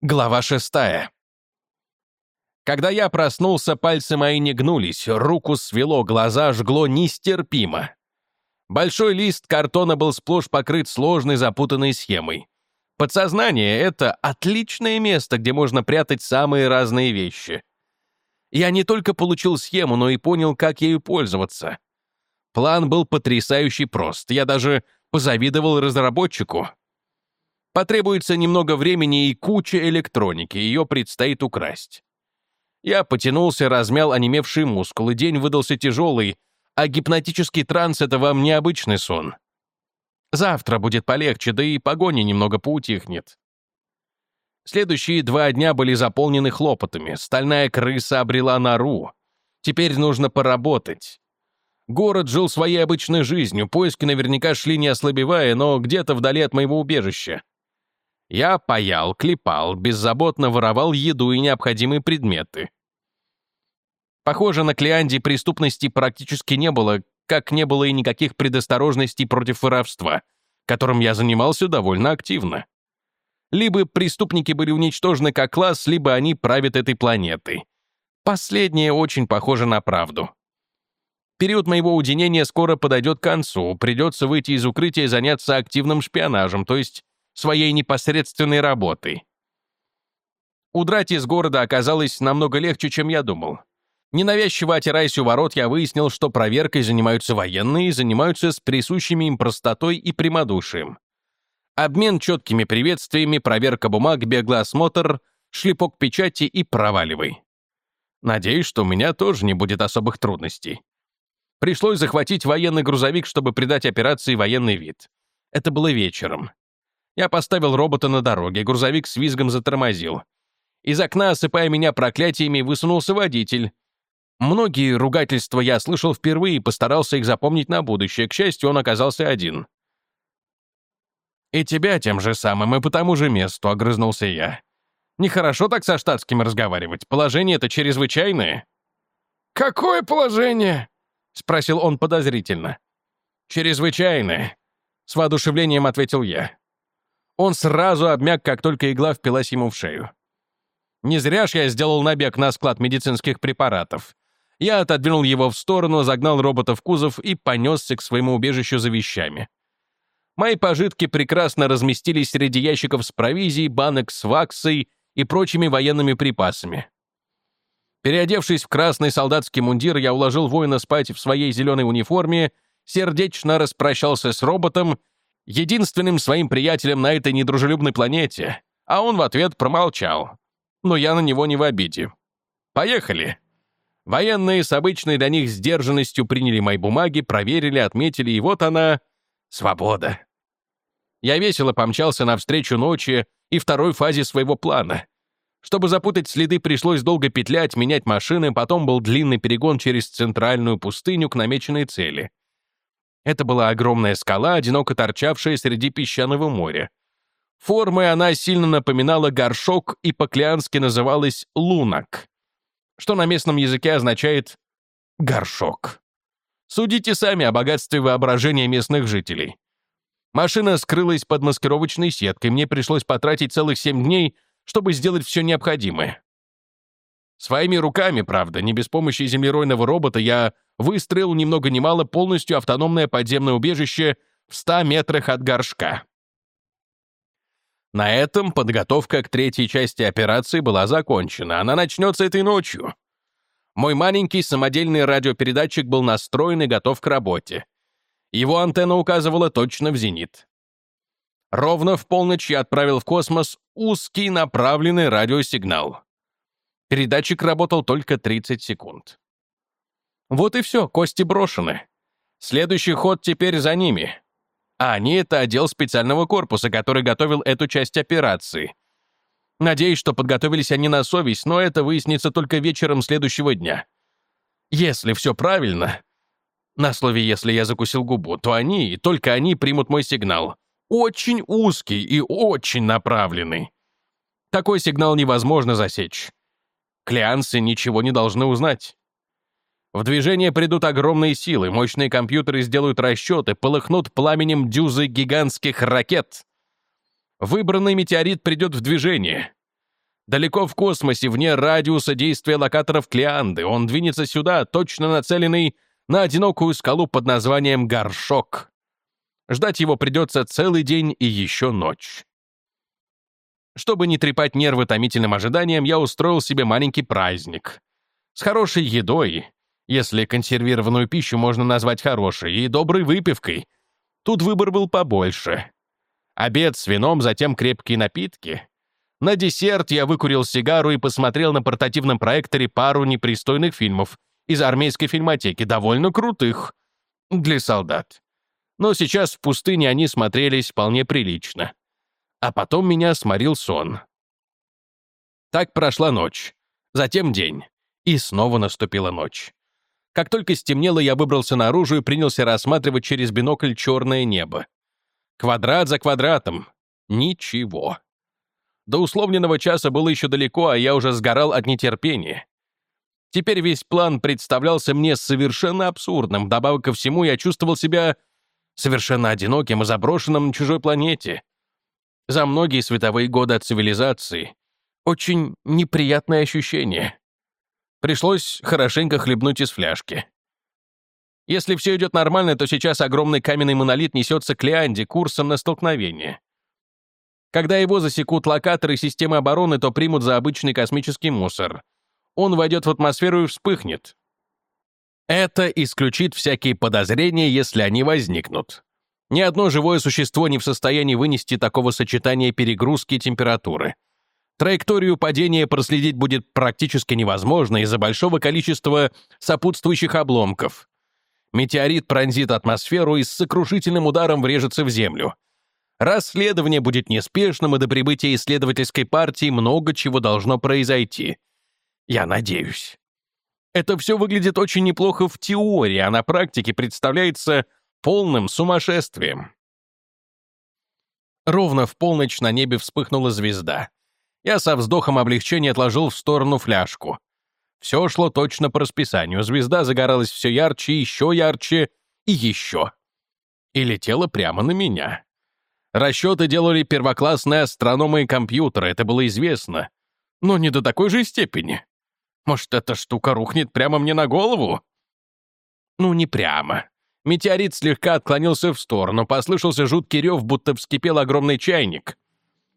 Глава шестая. Когда я проснулся, пальцы мои не гнулись, руку свело, глаза жгло нестерпимо. Большой лист картона был сплошь покрыт сложной запутанной схемой. Подсознание — это отличное место, где можно прятать самые разные вещи. Я не только получил схему, но и понял, как ею пользоваться. План был потрясающе прост. Я даже позавидовал разработчику. Потребуется немного времени и куча электроники, ее предстоит украсть. Я потянулся, размял онемевшие мускулы, день выдался тяжелый, а гипнотический транс — это вам необычный сон. Завтра будет полегче, да и погони немного поутихнет. Следующие два дня были заполнены хлопотами. Стальная крыса обрела нору. Теперь нужно поработать. Город жил своей обычной жизнью, поиски наверняка шли не ослабевая, но где-то вдали от моего убежища. Я паял, клепал, беззаботно воровал еду и необходимые предметы. Похоже, на Клеанде преступности практически не было, как не было и никаких предосторожностей против воровства, которым я занимался довольно активно. Либо преступники были уничтожены как класс, либо они правят этой планетой. Последнее очень похоже на правду. Период моего уединения скоро подойдет к концу, придется выйти из укрытия и заняться активным шпионажем, то есть своей непосредственной работой. Удрать из города оказалось намного легче, чем я думал. Ненавязчиво отираясь у ворот, я выяснил, что проверкой занимаются военные и занимаются с присущими им простотой и прямодушием. Обмен четкими приветствиями, проверка бумаг, беглый осмотр, шлепок печати и проваливай. Надеюсь, что у меня тоже не будет особых трудностей. Пришлось захватить военный грузовик, чтобы придать операции военный вид. Это было вечером. Я поставил робота на дороге, грузовик с визгом затормозил. Из окна, осыпая меня проклятиями, высунулся водитель. Многие ругательства я слышал впервые и постарался их запомнить на будущее. К счастью, он оказался один. «И тебя тем же самым, и по тому же месту», — огрызнулся я. «Нехорошо так со штатским разговаривать. Положение это чрезвычайное». «Какое положение?» — спросил он подозрительно. «Чрезвычайное», — с воодушевлением ответил я. Он сразу обмяк, как только игла впилась ему в шею. Не зря ж я сделал набег на склад медицинских препаратов. Я отодвинул его в сторону, загнал робота в кузов и понесся к своему убежищу за вещами. Мои пожитки прекрасно разместились среди ящиков с провизией, банок с ваксой и прочими военными припасами. Переодевшись в красный солдатский мундир, я уложил воина спать в своей зеленой униформе, сердечно распрощался с роботом единственным своим приятелем на этой недружелюбной планете, а он в ответ промолчал. Но я на него не в обиде. Поехали. Военные с обычной для них сдержанностью приняли мои бумаги, проверили, отметили, и вот она — свобода. Я весело помчался навстречу ночи и второй фазе своего плана. Чтобы запутать следы, пришлось долго петлять, менять машины, потом был длинный перегон через центральную пустыню к намеченной цели. Это была огромная скала, одиноко торчавшая среди песчаного моря. Формой она сильно напоминала горшок и по-клеански называлась лунок, что на местном языке означает «горшок». Судите сами о богатстве воображения местных жителей. Машина скрылась под маскировочной сеткой, мне пришлось потратить целых семь дней, чтобы сделать все необходимое. Своими руками, правда, не без помощи землеройного робота, я выстроил ни много ни мало полностью автономное подземное убежище в 100 метрах от горшка. На этом подготовка к третьей части операции была закончена. Она начнется этой ночью. Мой маленький самодельный радиопередатчик был настроен и готов к работе. Его антенна указывала точно в зенит. Ровно в полночь я отправил в космос узкий направленный радиосигнал. Передатчик работал только 30 секунд. Вот и все, кости брошены. Следующий ход теперь за ними. А они — это отдел специального корпуса, который готовил эту часть операции. Надеюсь, что подготовились они на совесть, но это выяснится только вечером следующего дня. Если все правильно, на слове «если» я закусил губу, то они, и только они примут мой сигнал. Очень узкий и очень направленный. Такой сигнал невозможно засечь. Клеансы ничего не должны узнать. В движение придут огромные силы, мощные компьютеры сделают расчеты, полыхнут пламенем дюзы гигантских ракет. Выбранный метеорит придет в движение. Далеко в космосе, вне радиуса действия локаторов Клеанды, он двинется сюда, точно нацеленный на одинокую скалу под названием Горшок. Ждать его придется целый день и еще ночь. Чтобы не трепать нервы томительным ожиданием, я устроил себе маленький праздник. С хорошей едой, если консервированную пищу можно назвать хорошей, и доброй выпивкой. Тут выбор был побольше. Обед с вином, затем крепкие напитки. На десерт я выкурил сигару и посмотрел на портативном проекторе пару непристойных фильмов из армейской фильмотеки, довольно крутых для солдат. Но сейчас в пустыне они смотрелись вполне прилично. А потом меня сморил сон. Так прошла ночь, затем день, и снова наступила ночь. Как только стемнело, я выбрался наружу и принялся рассматривать через бинокль черное небо. Квадрат за квадратом. Ничего. До условленного часа было еще далеко, а я уже сгорал от нетерпения. Теперь весь план представлялся мне совершенно абсурдным. Добавок ко всему, я чувствовал себя совершенно одиноким и заброшенным на чужой планете. За многие световые годы от цивилизации. Очень неприятное ощущение. Пришлось хорошенько хлебнуть из фляжки. Если все идет нормально, то сейчас огромный каменный монолит несется к Лианде курсом на столкновение. Когда его засекут локаторы системы обороны, то примут за обычный космический мусор. Он войдет в атмосферу и вспыхнет. Это исключит всякие подозрения, если они возникнут. Ни одно живое существо не в состоянии вынести такого сочетания перегрузки и температуры. Траекторию падения проследить будет практически невозможно из-за большого количества сопутствующих обломков. Метеорит пронзит атмосферу и с сокрушительным ударом врежется в Землю. Расследование будет неспешным, и до прибытия исследовательской партии много чего должно произойти. Я надеюсь. Это все выглядит очень неплохо в теории, а на практике представляется полным сумасшествием. Ровно в полночь на небе вспыхнула звезда. Я со вздохом облегчения отложил в сторону фляжку. Все шло точно по расписанию. Звезда загоралась все ярче, еще ярче и еще. И летела прямо на меня. Расчеты делали первоклассные астрономы и компьютеры, это было известно. Но не до такой же степени. Может, эта штука рухнет прямо мне на голову? Ну, не прямо. Метеорит слегка отклонился в сторону, послышался жуткий рев, будто вскипел огромный чайник.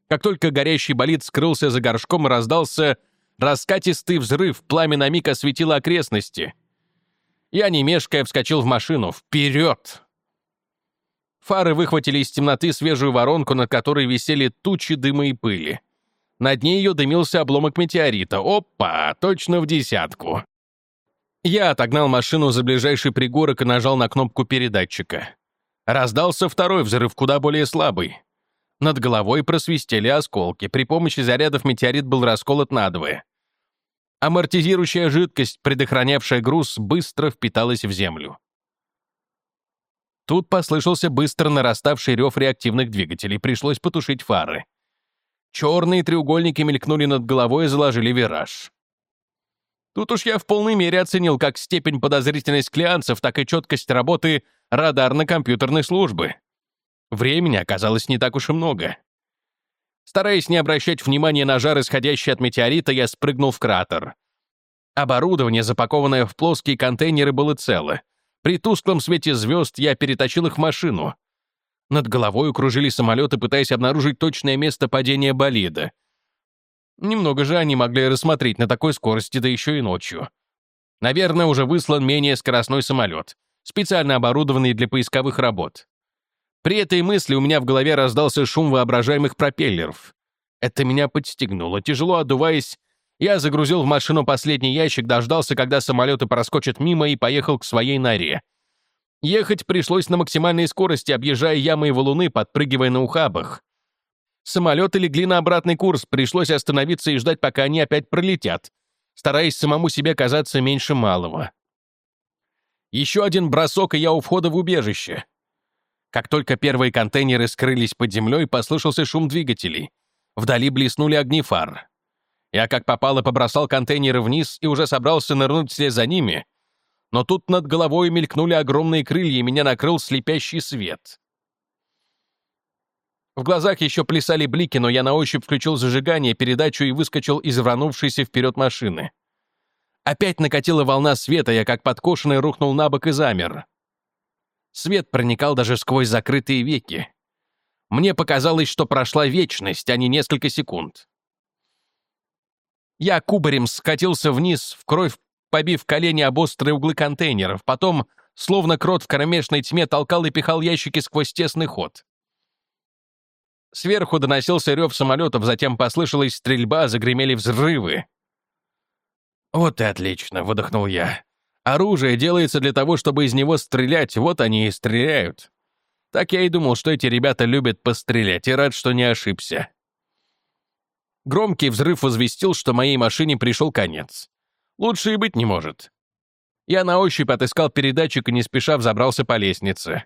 Как только горящий болид скрылся за горшком, раздался раскатистый взрыв, пламя на миг осветило окрестности. Я, не мешкая, вскочил в машину. Вперед! Фары выхватили из темноты свежую воронку, над которой висели тучи дыма и пыли. На дне ее дымился обломок метеорита. Опа, точно в десятку. Я отогнал машину за ближайший пригорок и нажал на кнопку передатчика. Раздался второй взрыв, куда более слабый. Над головой просвистели осколки. При помощи зарядов метеорит был расколот надвое. Амортизирующая жидкость, предохранявшая груз, быстро впиталась в землю. Тут послышался быстро нараставший рев реактивных двигателей, пришлось потушить фары. Черные треугольники мелькнули над головой и заложили вираж. Тут уж я в полной мере оценил как степень подозрительность клианцев, так и четкость работы радарно-компьютерной службы. Времени оказалось не так уж и много. Стараясь не обращать внимания на жар, исходящий от метеорита, я спрыгнул в кратер. Оборудование, запакованное в плоские контейнеры, было цело. При тусклом свете звезд я перетащил их в машину. Над головой кружили самолеты, пытаясь обнаружить точное место падения болида. Немного же они могли рассмотреть на такой скорости, да еще и ночью. Наверное, уже выслан менее скоростной самолет, специально оборудованный для поисковых работ. При этой мысли у меня в голове раздался шум воображаемых пропеллеров. Это меня подстегнуло. Тяжело отдуваясь, я загрузил в машину последний ящик, дождался, когда самолеты проскочат мимо и поехал к своей норе. Ехать пришлось на максимальной скорости, объезжая ямы и валуны, подпрыгивая на ухабах. Самолеты легли на обратный курс, пришлось остановиться и ждать, пока они опять пролетят, стараясь самому себе казаться меньше малого. Еще один бросок, и я у входа в убежище. Как только первые контейнеры скрылись под землей, послышался шум двигателей. Вдали блеснули огни фар. Я как попало побросал контейнеры вниз и уже собрался нырнуть вслед за ними, но тут над головой мелькнули огромные крылья, и меня накрыл слепящий свет. В глазах еще плясали блики, но я на ощупь включил зажигание, передачу и выскочил из вранувшейся вперед машины. Опять накатила волна света, я как подкошенный рухнул на бок и замер. Свет проникал даже сквозь закрытые веки. Мне показалось, что прошла вечность, а не несколько секунд. Я кубарем скатился вниз, в кровь побив колени об острые углы контейнеров, потом, словно крот в кромешной тьме, толкал и пихал ящики сквозь тесный ход. Сверху доносился рев самолетов, затем послышалась стрельба, загремели взрывы. «Вот и отлично», — выдохнул я. «Оружие делается для того, чтобы из него стрелять, вот они и стреляют». Так я и думал, что эти ребята любят пострелять, и рад, что не ошибся. Громкий взрыв возвестил, что моей машине пришел конец. Лучше и быть не может. Я на ощупь отыскал передатчик и не спеша взобрался по лестнице.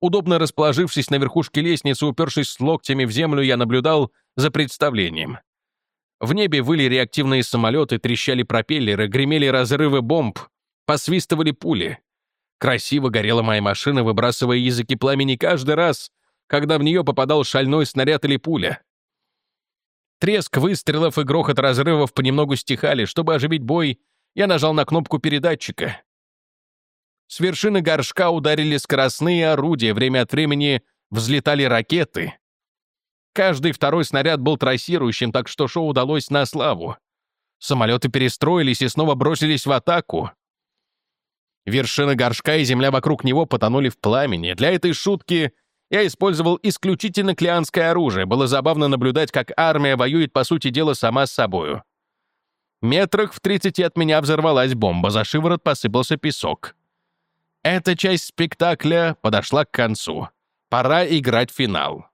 Удобно расположившись на верхушке лестницы, упершись локтями в землю, я наблюдал за представлением. В небе выли реактивные самолеты, трещали пропеллеры, гремели разрывы бомб, посвистывали пули. Красиво горела моя машина, выбрасывая языки пламени каждый раз, когда в нее попадал шальной снаряд или пуля. Треск выстрелов и грохот разрывов понемногу стихали. Чтобы оживить бой, я нажал на кнопку передатчика. С вершины горшка ударили скоростные орудия, время от времени взлетали ракеты. Каждый второй снаряд был трассирующим, так что шоу удалось на славу. Самолеты перестроились и снова бросились в атаку. Вершина горшка и земля вокруг него потонули в пламени. Для этой шутки я использовал исключительно клеанское оружие. Было забавно наблюдать, как армия воюет, по сути дела, сама с собою. Метрах в 30 от меня взорвалась бомба, за шиворот посыпался песок. Эта часть спектакля подошла к концу. Пора играть финал.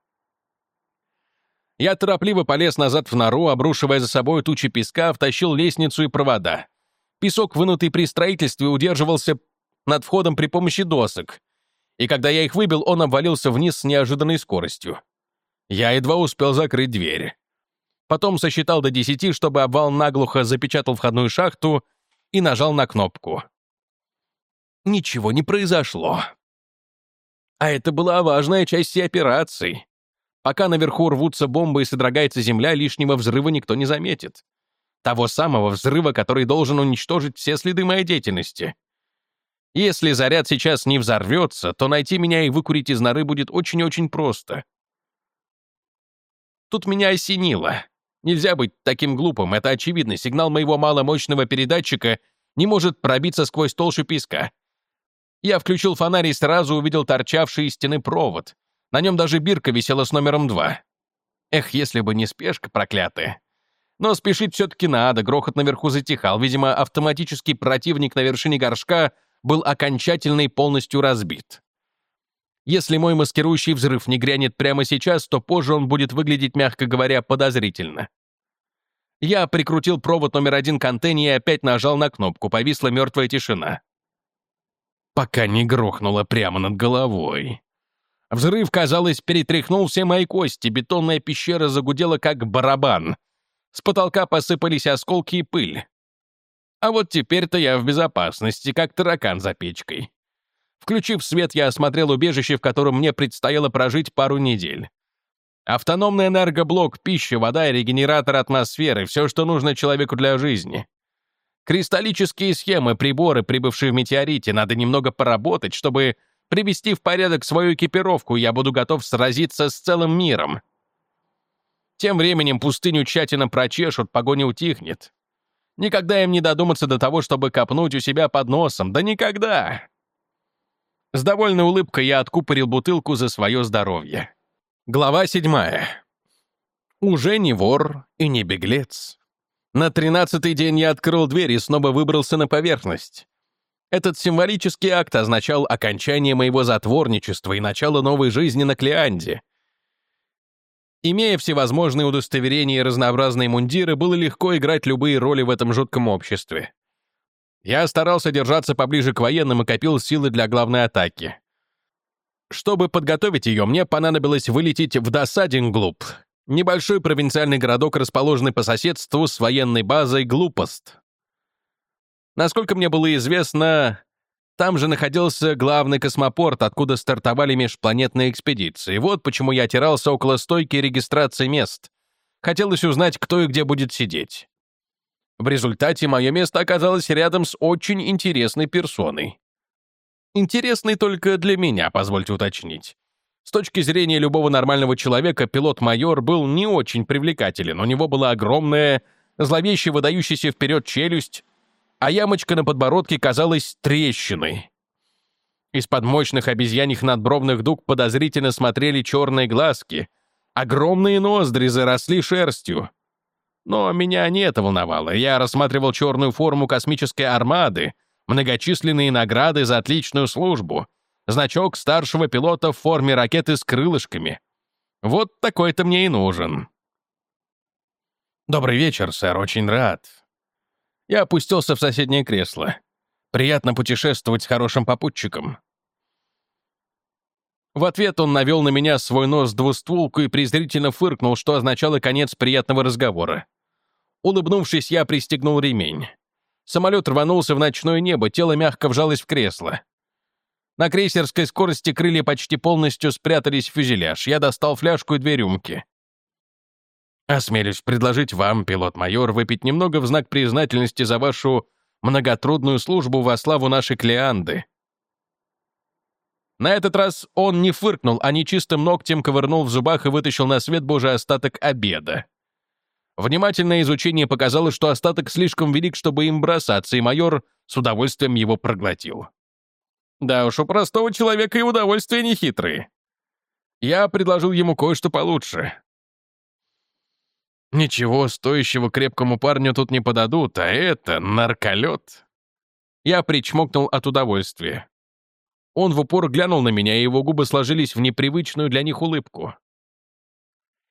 Я торопливо полез назад в нору, обрушивая за собой тучи песка, втащил лестницу и провода. Песок, вынутый при строительстве, удерживался над входом при помощи досок и когда я их выбил, он обвалился вниз с неожиданной скоростью. Я едва успел закрыть дверь. Потом сосчитал до десяти, чтобы обвал наглухо запечатал входную шахту и нажал на кнопку. Ничего не произошло. А это была важная часть всей операции. Пока наверху рвутся бомбы и содрогается земля, лишнего взрыва никто не заметит. Того самого взрыва, который должен уничтожить все следы моей деятельности. Если заряд сейчас не взорвется, то найти меня и выкурить из норы будет очень-очень просто. Тут меня осенило. Нельзя быть таким глупым, это очевидно. Сигнал моего маломощного передатчика не может пробиться сквозь толщу песка. Я включил фонарь и сразу увидел торчавший из стены провод. На нем даже бирка висела с номером два. Эх, если бы не спешка проклятая. Но спешить все-таки надо, грохот наверху затихал. Видимо, автоматический противник на вершине горшка был окончательно и полностью разбит. Если мой маскирующий взрыв не грянет прямо сейчас, то позже он будет выглядеть, мягко говоря, подозрительно. Я прикрутил провод номер один к антенне и опять нажал на кнопку. Повисла мертвая тишина. Пока не грохнуло прямо над головой. Взрыв, казалось, перетряхнул все мои кости, бетонная пещера загудела как барабан. С потолка посыпались осколки и пыль. А вот теперь-то я в безопасности, как таракан за печкой. Включив свет, я осмотрел убежище, в котором мне предстояло прожить пару недель. Автономный энергоблок, пища, вода и регенератор атмосферы — все, что нужно человеку для жизни. Кристаллические схемы, приборы, прибывшие в метеорите, надо немного поработать, чтобы привести в порядок свою экипировку, я буду готов сразиться с целым миром. Тем временем пустыню тщательно прочешут, погоня утихнет. Никогда им не додуматься до того, чтобы копнуть у себя под носом. Да никогда! С довольной улыбкой я откупорил бутылку за свое здоровье. Глава седьмая. Уже не вор и не беглец. На тринадцатый день я открыл дверь и снова выбрался на поверхность. Этот символический акт означал окончание моего затворничества и начало новой жизни на Клеанде — Имея всевозможные удостоверения и разнообразные мундиры, было легко играть любые роли в этом жутком обществе. Я старался держаться поближе к военным и копил силы для главной атаки. Чтобы подготовить ее, мне понадобилось вылететь в Досадинглуп, небольшой провинциальный городок, расположенный по соседству с военной базой Глупост. Насколько мне было известно, Там же находился главный космопорт, откуда стартовали межпланетные экспедиции. Вот почему я отирался около стойки регистрации мест. Хотелось узнать, кто и где будет сидеть. В результате мое место оказалось рядом с очень интересной персоной. Интересный только для меня, позвольте уточнить. С точки зрения любого нормального человека, пилот-майор был не очень привлекателен. У него была огромная, зловеще выдающаяся вперед челюсть, а ямочка на подбородке казалась трещиной. Из-под мощных обезьяньих надбровных дуг подозрительно смотрели черные глазки. Огромные ноздри заросли шерстью. Но меня не это волновало. Я рассматривал черную форму космической армады, многочисленные награды за отличную службу, значок старшего пилота в форме ракеты с крылышками. Вот такой-то мне и нужен. «Добрый вечер, сэр, очень рад». Я опустился в соседнее кресло. Приятно путешествовать с хорошим попутчиком. В ответ он навел на меня свой нос двустволку и презрительно фыркнул, что означало конец приятного разговора. Улыбнувшись, я пристегнул ремень. Самолет рванулся в ночное небо, тело мягко вжалось в кресло. На крейсерской скорости крылья почти полностью спрятались в фюзеляж. Я достал фляжку и две рюмки. Осмелюсь предложить вам, пилот-майор, выпить немного в знак признательности за вашу многотрудную службу во славу нашей Клеанды. На этот раз он не фыркнул, а нечистым ногтем ковырнул в зубах и вытащил на свет Божий остаток обеда. Внимательное изучение показало, что остаток слишком велик, чтобы им бросаться, и майор с удовольствием его проглотил. Да уж, у простого человека и удовольствия нехитрые. Я предложил ему кое-что получше. Ничего стоящего крепкому парню тут не подадут, а это нарколет. Я причмокнул от удовольствия. Он в упор глянул на меня, и его губы сложились в непривычную для них улыбку.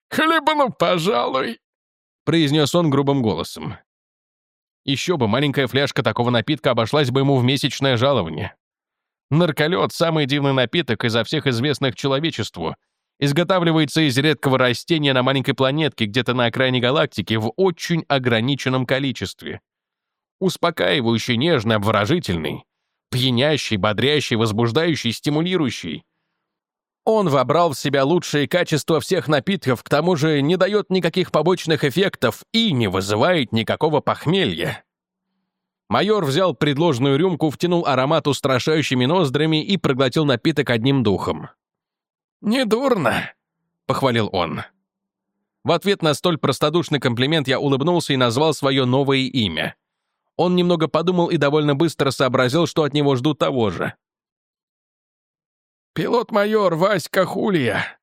«Хлебану, пожалуй», — произнес он грубым голосом. Еще бы, маленькая фляжка такого напитка обошлась бы ему в месячное жалование. Нарколет — самый дивный напиток изо всех известных человечеству. Изготавливается из редкого растения на маленькой планетке где-то на окраине галактики в очень ограниченном количестве. Успокаивающий, нежный, обворожительный. Пьянящий, бодрящий, возбуждающий, стимулирующий. Он вобрал в себя лучшие качества всех напитков, к тому же не дает никаких побочных эффектов и не вызывает никакого похмелья. Майор взял предложенную рюмку, втянул аромат устрашающими ноздрями и проглотил напиток одним духом. «Недурно», — похвалил он. В ответ на столь простодушный комплимент я улыбнулся и назвал свое новое имя. Он немного подумал и довольно быстро сообразил, что от него ждут того же. «Пилот-майор Васька Хулья».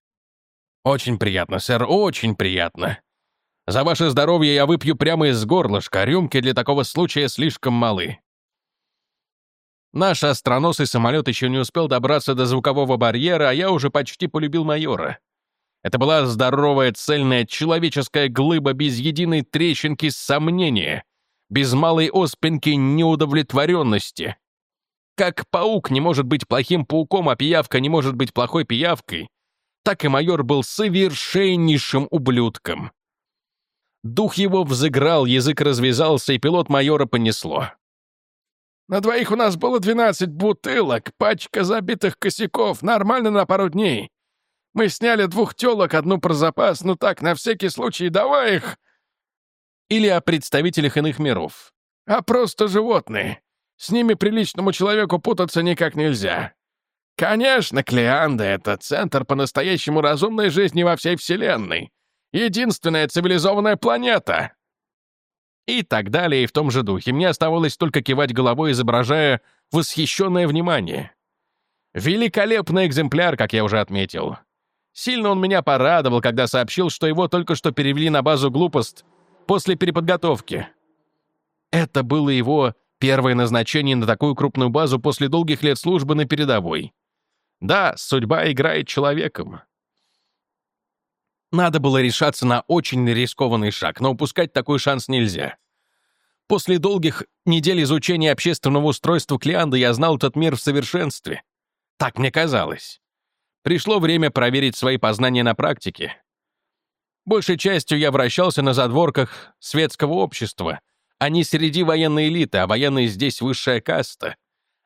«Очень приятно, сэр, очень приятно. За ваше здоровье я выпью прямо из горлышка, рюмки для такого случая слишком малы». Наш остроносый самолет еще не успел добраться до звукового барьера, а я уже почти полюбил майора. Это была здоровая, цельная, человеческая глыба без единой трещинки сомнения, без малой оспинки неудовлетворенности. Как паук не может быть плохим пауком, а пиявка не может быть плохой пиявкой, так и майор был совершеннейшим ублюдком. Дух его взыграл, язык развязался, и пилот майора понесло. «На двоих у нас было 12 бутылок, пачка забитых косяков, нормально на пару дней. Мы сняли двух телок, одну про запас, ну так, на всякий случай, давай их...» Или о представителях иных миров. «А просто животные. С ними приличному человеку путаться никак нельзя. Конечно, Клеанда — это центр по-настоящему разумной жизни во всей Вселенной. Единственная цивилизованная планета. И так далее, и в том же духе. Мне оставалось только кивать головой, изображая восхищенное внимание. Великолепный экземпляр, как я уже отметил. Сильно он меня порадовал, когда сообщил, что его только что перевели на базу глупость после переподготовки. Это было его Первое назначение на такую крупную базу после долгих лет службы на передовой. Да, судьба играет человеком. Надо было решаться на очень рискованный шаг, но упускать такой шанс нельзя. После долгих недель изучения общественного устройства Клеанда я знал этот мир в совершенстве. Так мне казалось. Пришло время проверить свои познания на практике. Большей частью я вращался на задворках светского общества, они среди военной элиты, а военные здесь высшая каста.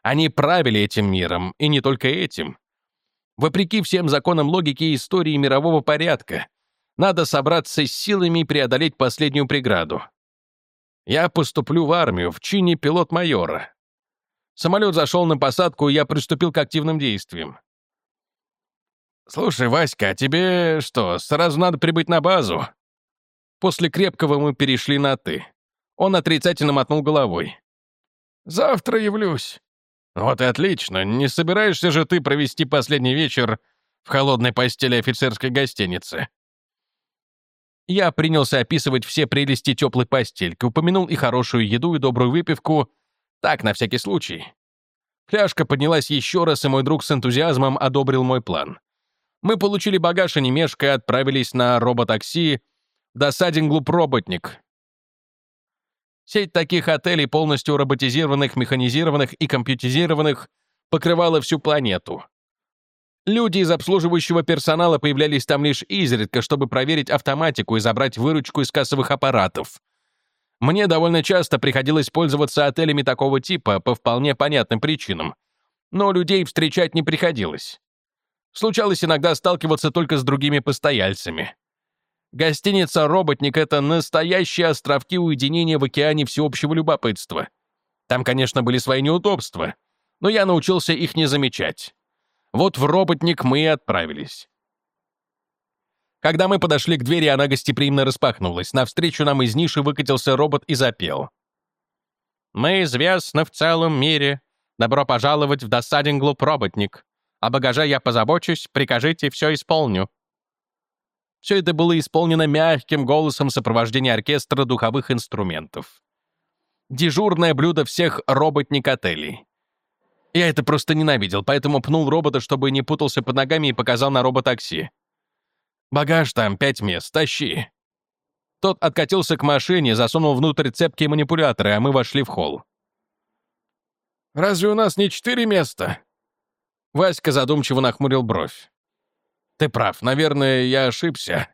Они правили этим миром, и не только этим. Вопреки всем законам логики и истории мирового порядка, надо собраться с силами и преодолеть последнюю преграду. Я поступлю в армию в чине пилот-майора. Самолет зашел на посадку, и я приступил к активным действиям. «Слушай, Васька, а тебе что, сразу надо прибыть на базу?» После крепкого мы перешли на «ты». Он отрицательно мотнул головой. «Завтра явлюсь». «Вот и отлично. Не собираешься же ты провести последний вечер в холодной постели офицерской гостиницы?» Я принялся описывать все прелести теплой постельки, упомянул и хорошую еду, и добрую выпивку. Так, на всякий случай. Фляжка поднялась еще раз, и мой друг с энтузиазмом одобрил мой план. Мы получили багаж и не отправились на роботакси до Садинглуп-Роботник. Сеть таких отелей, полностью роботизированных, механизированных и компьютеризированных, покрывала всю планету. Люди из обслуживающего персонала появлялись там лишь изредка, чтобы проверить автоматику и забрать выручку из кассовых аппаратов. Мне довольно часто приходилось пользоваться отелями такого типа по вполне понятным причинам. Но людей встречать не приходилось. Случалось иногда сталкиваться только с другими постояльцами. Гостиница «Роботник» — это настоящие островки уединения в океане всеобщего любопытства. Там, конечно, были свои неудобства, но я научился их не замечать. Вот в роботник мы и отправились. Когда мы подошли к двери, она гостеприимно распахнулась. Навстречу нам из ниши выкатился робот и запел. «Мы известны в целом мире. Добро пожаловать в Досадинглуп роботник. О багаже я позабочусь, прикажите, все исполню». Все это было исполнено мягким голосом сопровождения оркестра духовых инструментов. Дежурное блюдо всех роботник-отелей. Я это просто ненавидел, поэтому пнул робота, чтобы не путался под ногами и показал на роботакси. «Багаж там, пять мест, тащи». Тот откатился к машине, засунул внутрь цепкие манипуляторы, а мы вошли в холл. «Разве у нас не четыре места?» Васька задумчиво нахмурил бровь. «Ты прав, наверное, я ошибся».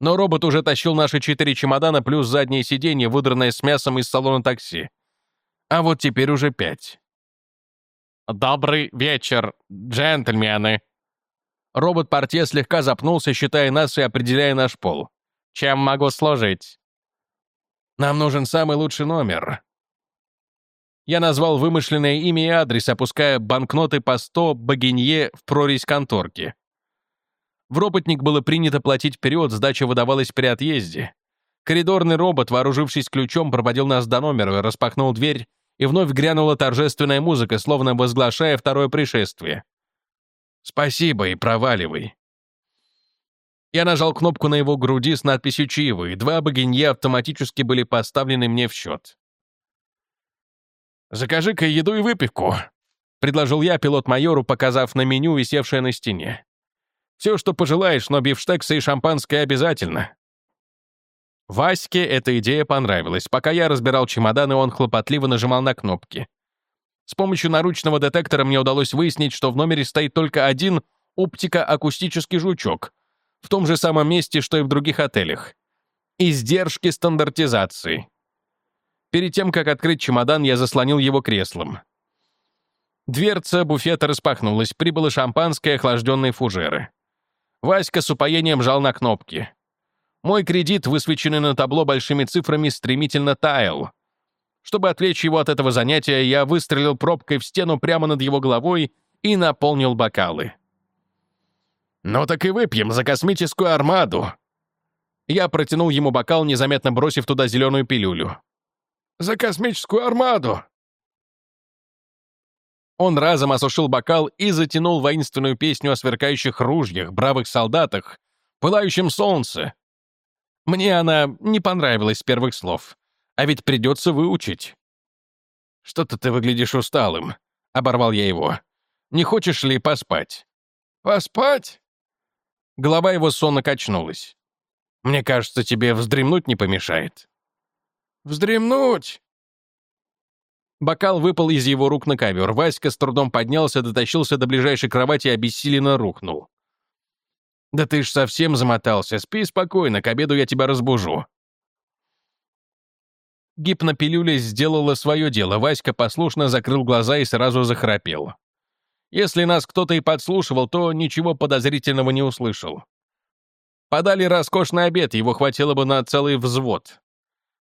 Но робот уже тащил наши четыре чемодана плюс заднее сиденье, выдранное с мясом из салона такси. А вот теперь уже пять. «Добрый вечер, джентльмены!» Робот-портье слегка запнулся, считая нас и определяя наш пол. «Чем могу служить?» «Нам нужен самый лучший номер». Я назвал вымышленное имя и адрес, опуская банкноты по 100 богинье в прорезь конторки. В роботник было принято платить вперед, сдача выдавалась при отъезде. Коридорный робот, вооружившись ключом, проводил нас до номера, распахнул дверь и вновь грянула торжественная музыка, словно возглашая второе пришествие. «Спасибо и проваливай». Я нажал кнопку на его груди с надписью «Чаевые». Два богинья автоматически были поставлены мне в счет. «Закажи-ка еду и выпивку», — предложил я пилот-майору, показав на меню, висевшее на стене. «Все, что пожелаешь, но бифштексы и шампанское обязательно». Ваське эта идея понравилась. Пока я разбирал чемоданы, он хлопотливо нажимал на кнопки. С помощью наручного детектора мне удалось выяснить, что в номере стоит только один оптико-акустический жучок, в том же самом месте, что и в других отелях. Издержки стандартизации. Перед тем, как открыть чемодан, я заслонил его креслом. Дверца буфета распахнулась, прибыло шампанское, охлажденные фужеры. Васька с упоением жал на кнопки. Мой кредит, высвеченный на табло большими цифрами, стремительно таял. Чтобы отвлечь его от этого занятия, я выстрелил пробкой в стену прямо над его головой и наполнил бокалы. «Ну так и выпьем за космическую армаду!» Я протянул ему бокал, незаметно бросив туда зеленую пилюлю. «За космическую армаду!» Он разом осушил бокал и затянул воинственную песню о сверкающих ружьях, бравых солдатах, пылающем солнце, мне она не понравилась с первых слов. А ведь придется выучить. «Что-то ты выглядишь усталым», — оборвал я его. «Не хочешь ли поспать?» «Поспать?» Голова его сонно качнулась. «Мне кажется, тебе вздремнуть не помешает». «Вздремнуть?» Бокал выпал из его рук на ковер. Васька с трудом поднялся, дотащился до ближайшей кровати и обессиленно рухнул. «Да ты ж совсем замотался. Спи спокойно, к обеду я тебя разбужу». Гипнопилюля сделала свое дело, Васька послушно закрыл глаза и сразу захрапел. Если нас кто-то и подслушивал, то ничего подозрительного не услышал. Подали роскошный обед, его хватило бы на целый взвод.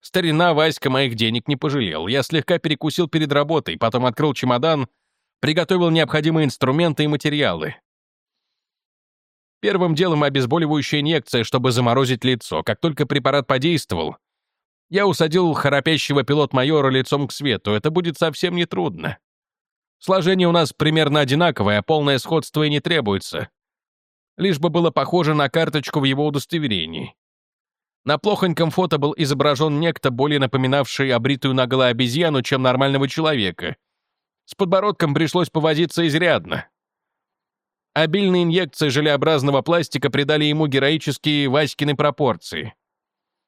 Старина Васька моих денег не пожалел. Я слегка перекусил перед работой, потом открыл чемодан, приготовил необходимые инструменты и материалы. Первым делом обезболивающая инъекция, чтобы заморозить лицо. Как только препарат подействовал, я усадил храпящего пилот-майора лицом к свету. Это будет совсем нетрудно. Сложение у нас примерно одинаковое, а полное сходство и не требуется. Лишь бы было похоже на карточку в его удостоверении. На плохоньком фото был изображен некто, более напоминавший обритую наголо обезьяну, чем нормального человека. С подбородком пришлось повозиться изрядно. Обильные инъекции желеобразного пластика придали ему героические Васькины пропорции.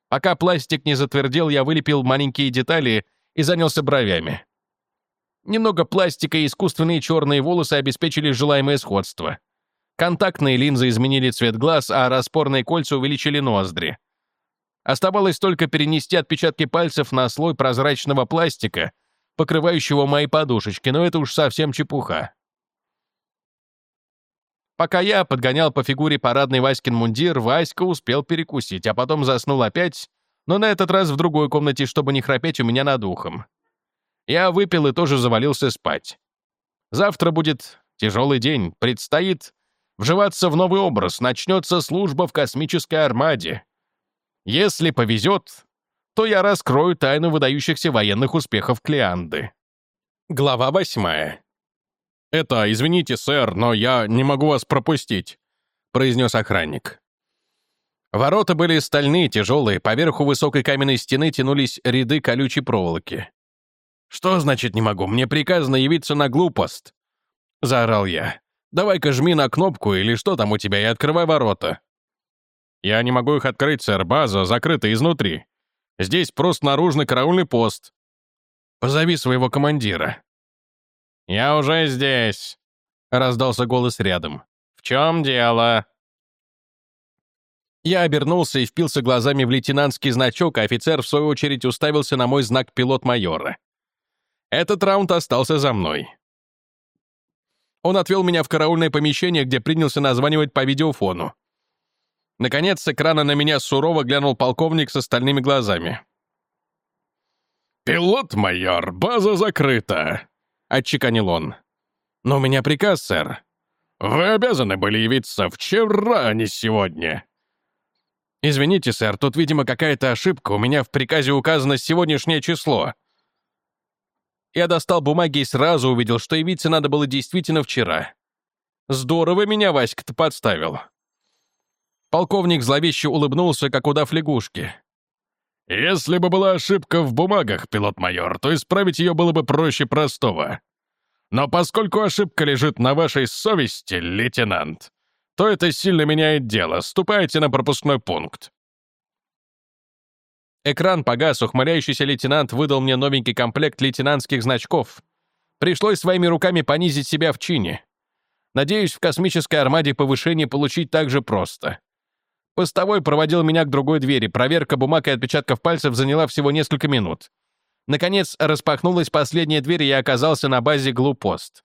Пока пластик не затвердел, я вылепил маленькие детали и занялся бровями. Немного пластика и искусственные черные волосы обеспечили желаемое сходство. Контактные линзы изменили цвет глаз, а распорные кольца увеличили ноздри. Оставалось только перенести отпечатки пальцев на слой прозрачного пластика, покрывающего мои подушечки, но это уж совсем чепуха. Пока я подгонял по фигуре парадный Васькин мундир, Васька успел перекусить, а потом заснул опять, но на этот раз в другой комнате, чтобы не храпеть у меня над ухом. Я выпил и тоже завалился спать. Завтра будет тяжелый день, предстоит вживаться в новый образ, начнется служба в космической армаде. Если повезет, то я раскрою тайну выдающихся военных успехов Клеанды. Глава восьмая. «Это, извините, сэр, но я не могу вас пропустить», — произнес охранник. Ворота были стальные, тяжелые, поверху высокой каменной стены тянулись ряды колючей проволоки. «Что значит не могу? Мне приказано явиться на глупост!» — заорал я. «Давай-ка жми на кнопку или что там у тебя и открывай ворота». «Я не могу их открыть, сэр, база закрыта изнутри. Здесь просто наружный караульный пост. Позови своего командира». «Я уже здесь», — раздался голос рядом. «В чем дело?» Я обернулся и впился глазами в лейтенантский значок, а офицер, в свою очередь, уставился на мой знак пилот-майора. Этот раунд остался за мной. Он отвел меня в караульное помещение, где принялся названивать по видеофону. Наконец, с экрана на меня сурово глянул полковник с остальными глазами. «Пилот-майор, база закрыта отчеканил он. «Но у меня приказ, сэр». «Вы обязаны были явиться вчера, а не сегодня». «Извините, сэр, тут, видимо, какая-то ошибка. У меня в приказе указано сегодняшнее число». Я достал бумаги и сразу увидел, что явиться надо было действительно вчера. Здорово меня Васька-то подставил. Полковник зловеще улыбнулся, как удав лягушки. Если бы была ошибка в бумагах, пилот-майор, то исправить ее было бы проще простого. Но поскольку ошибка лежит на вашей совести, лейтенант, то это сильно меняет дело. Ступайте на пропускной пункт. Экран погас, ухмыляющийся лейтенант выдал мне новенький комплект лейтенантских значков. Пришлось своими руками понизить себя в чине. Надеюсь, в космической армаде повышение получить так же просто. Постовой проводил меня к другой двери. Проверка бумаг и отпечатков пальцев заняла всего несколько минут. Наконец, распахнулась последняя дверь, и я оказался на базе Глупост.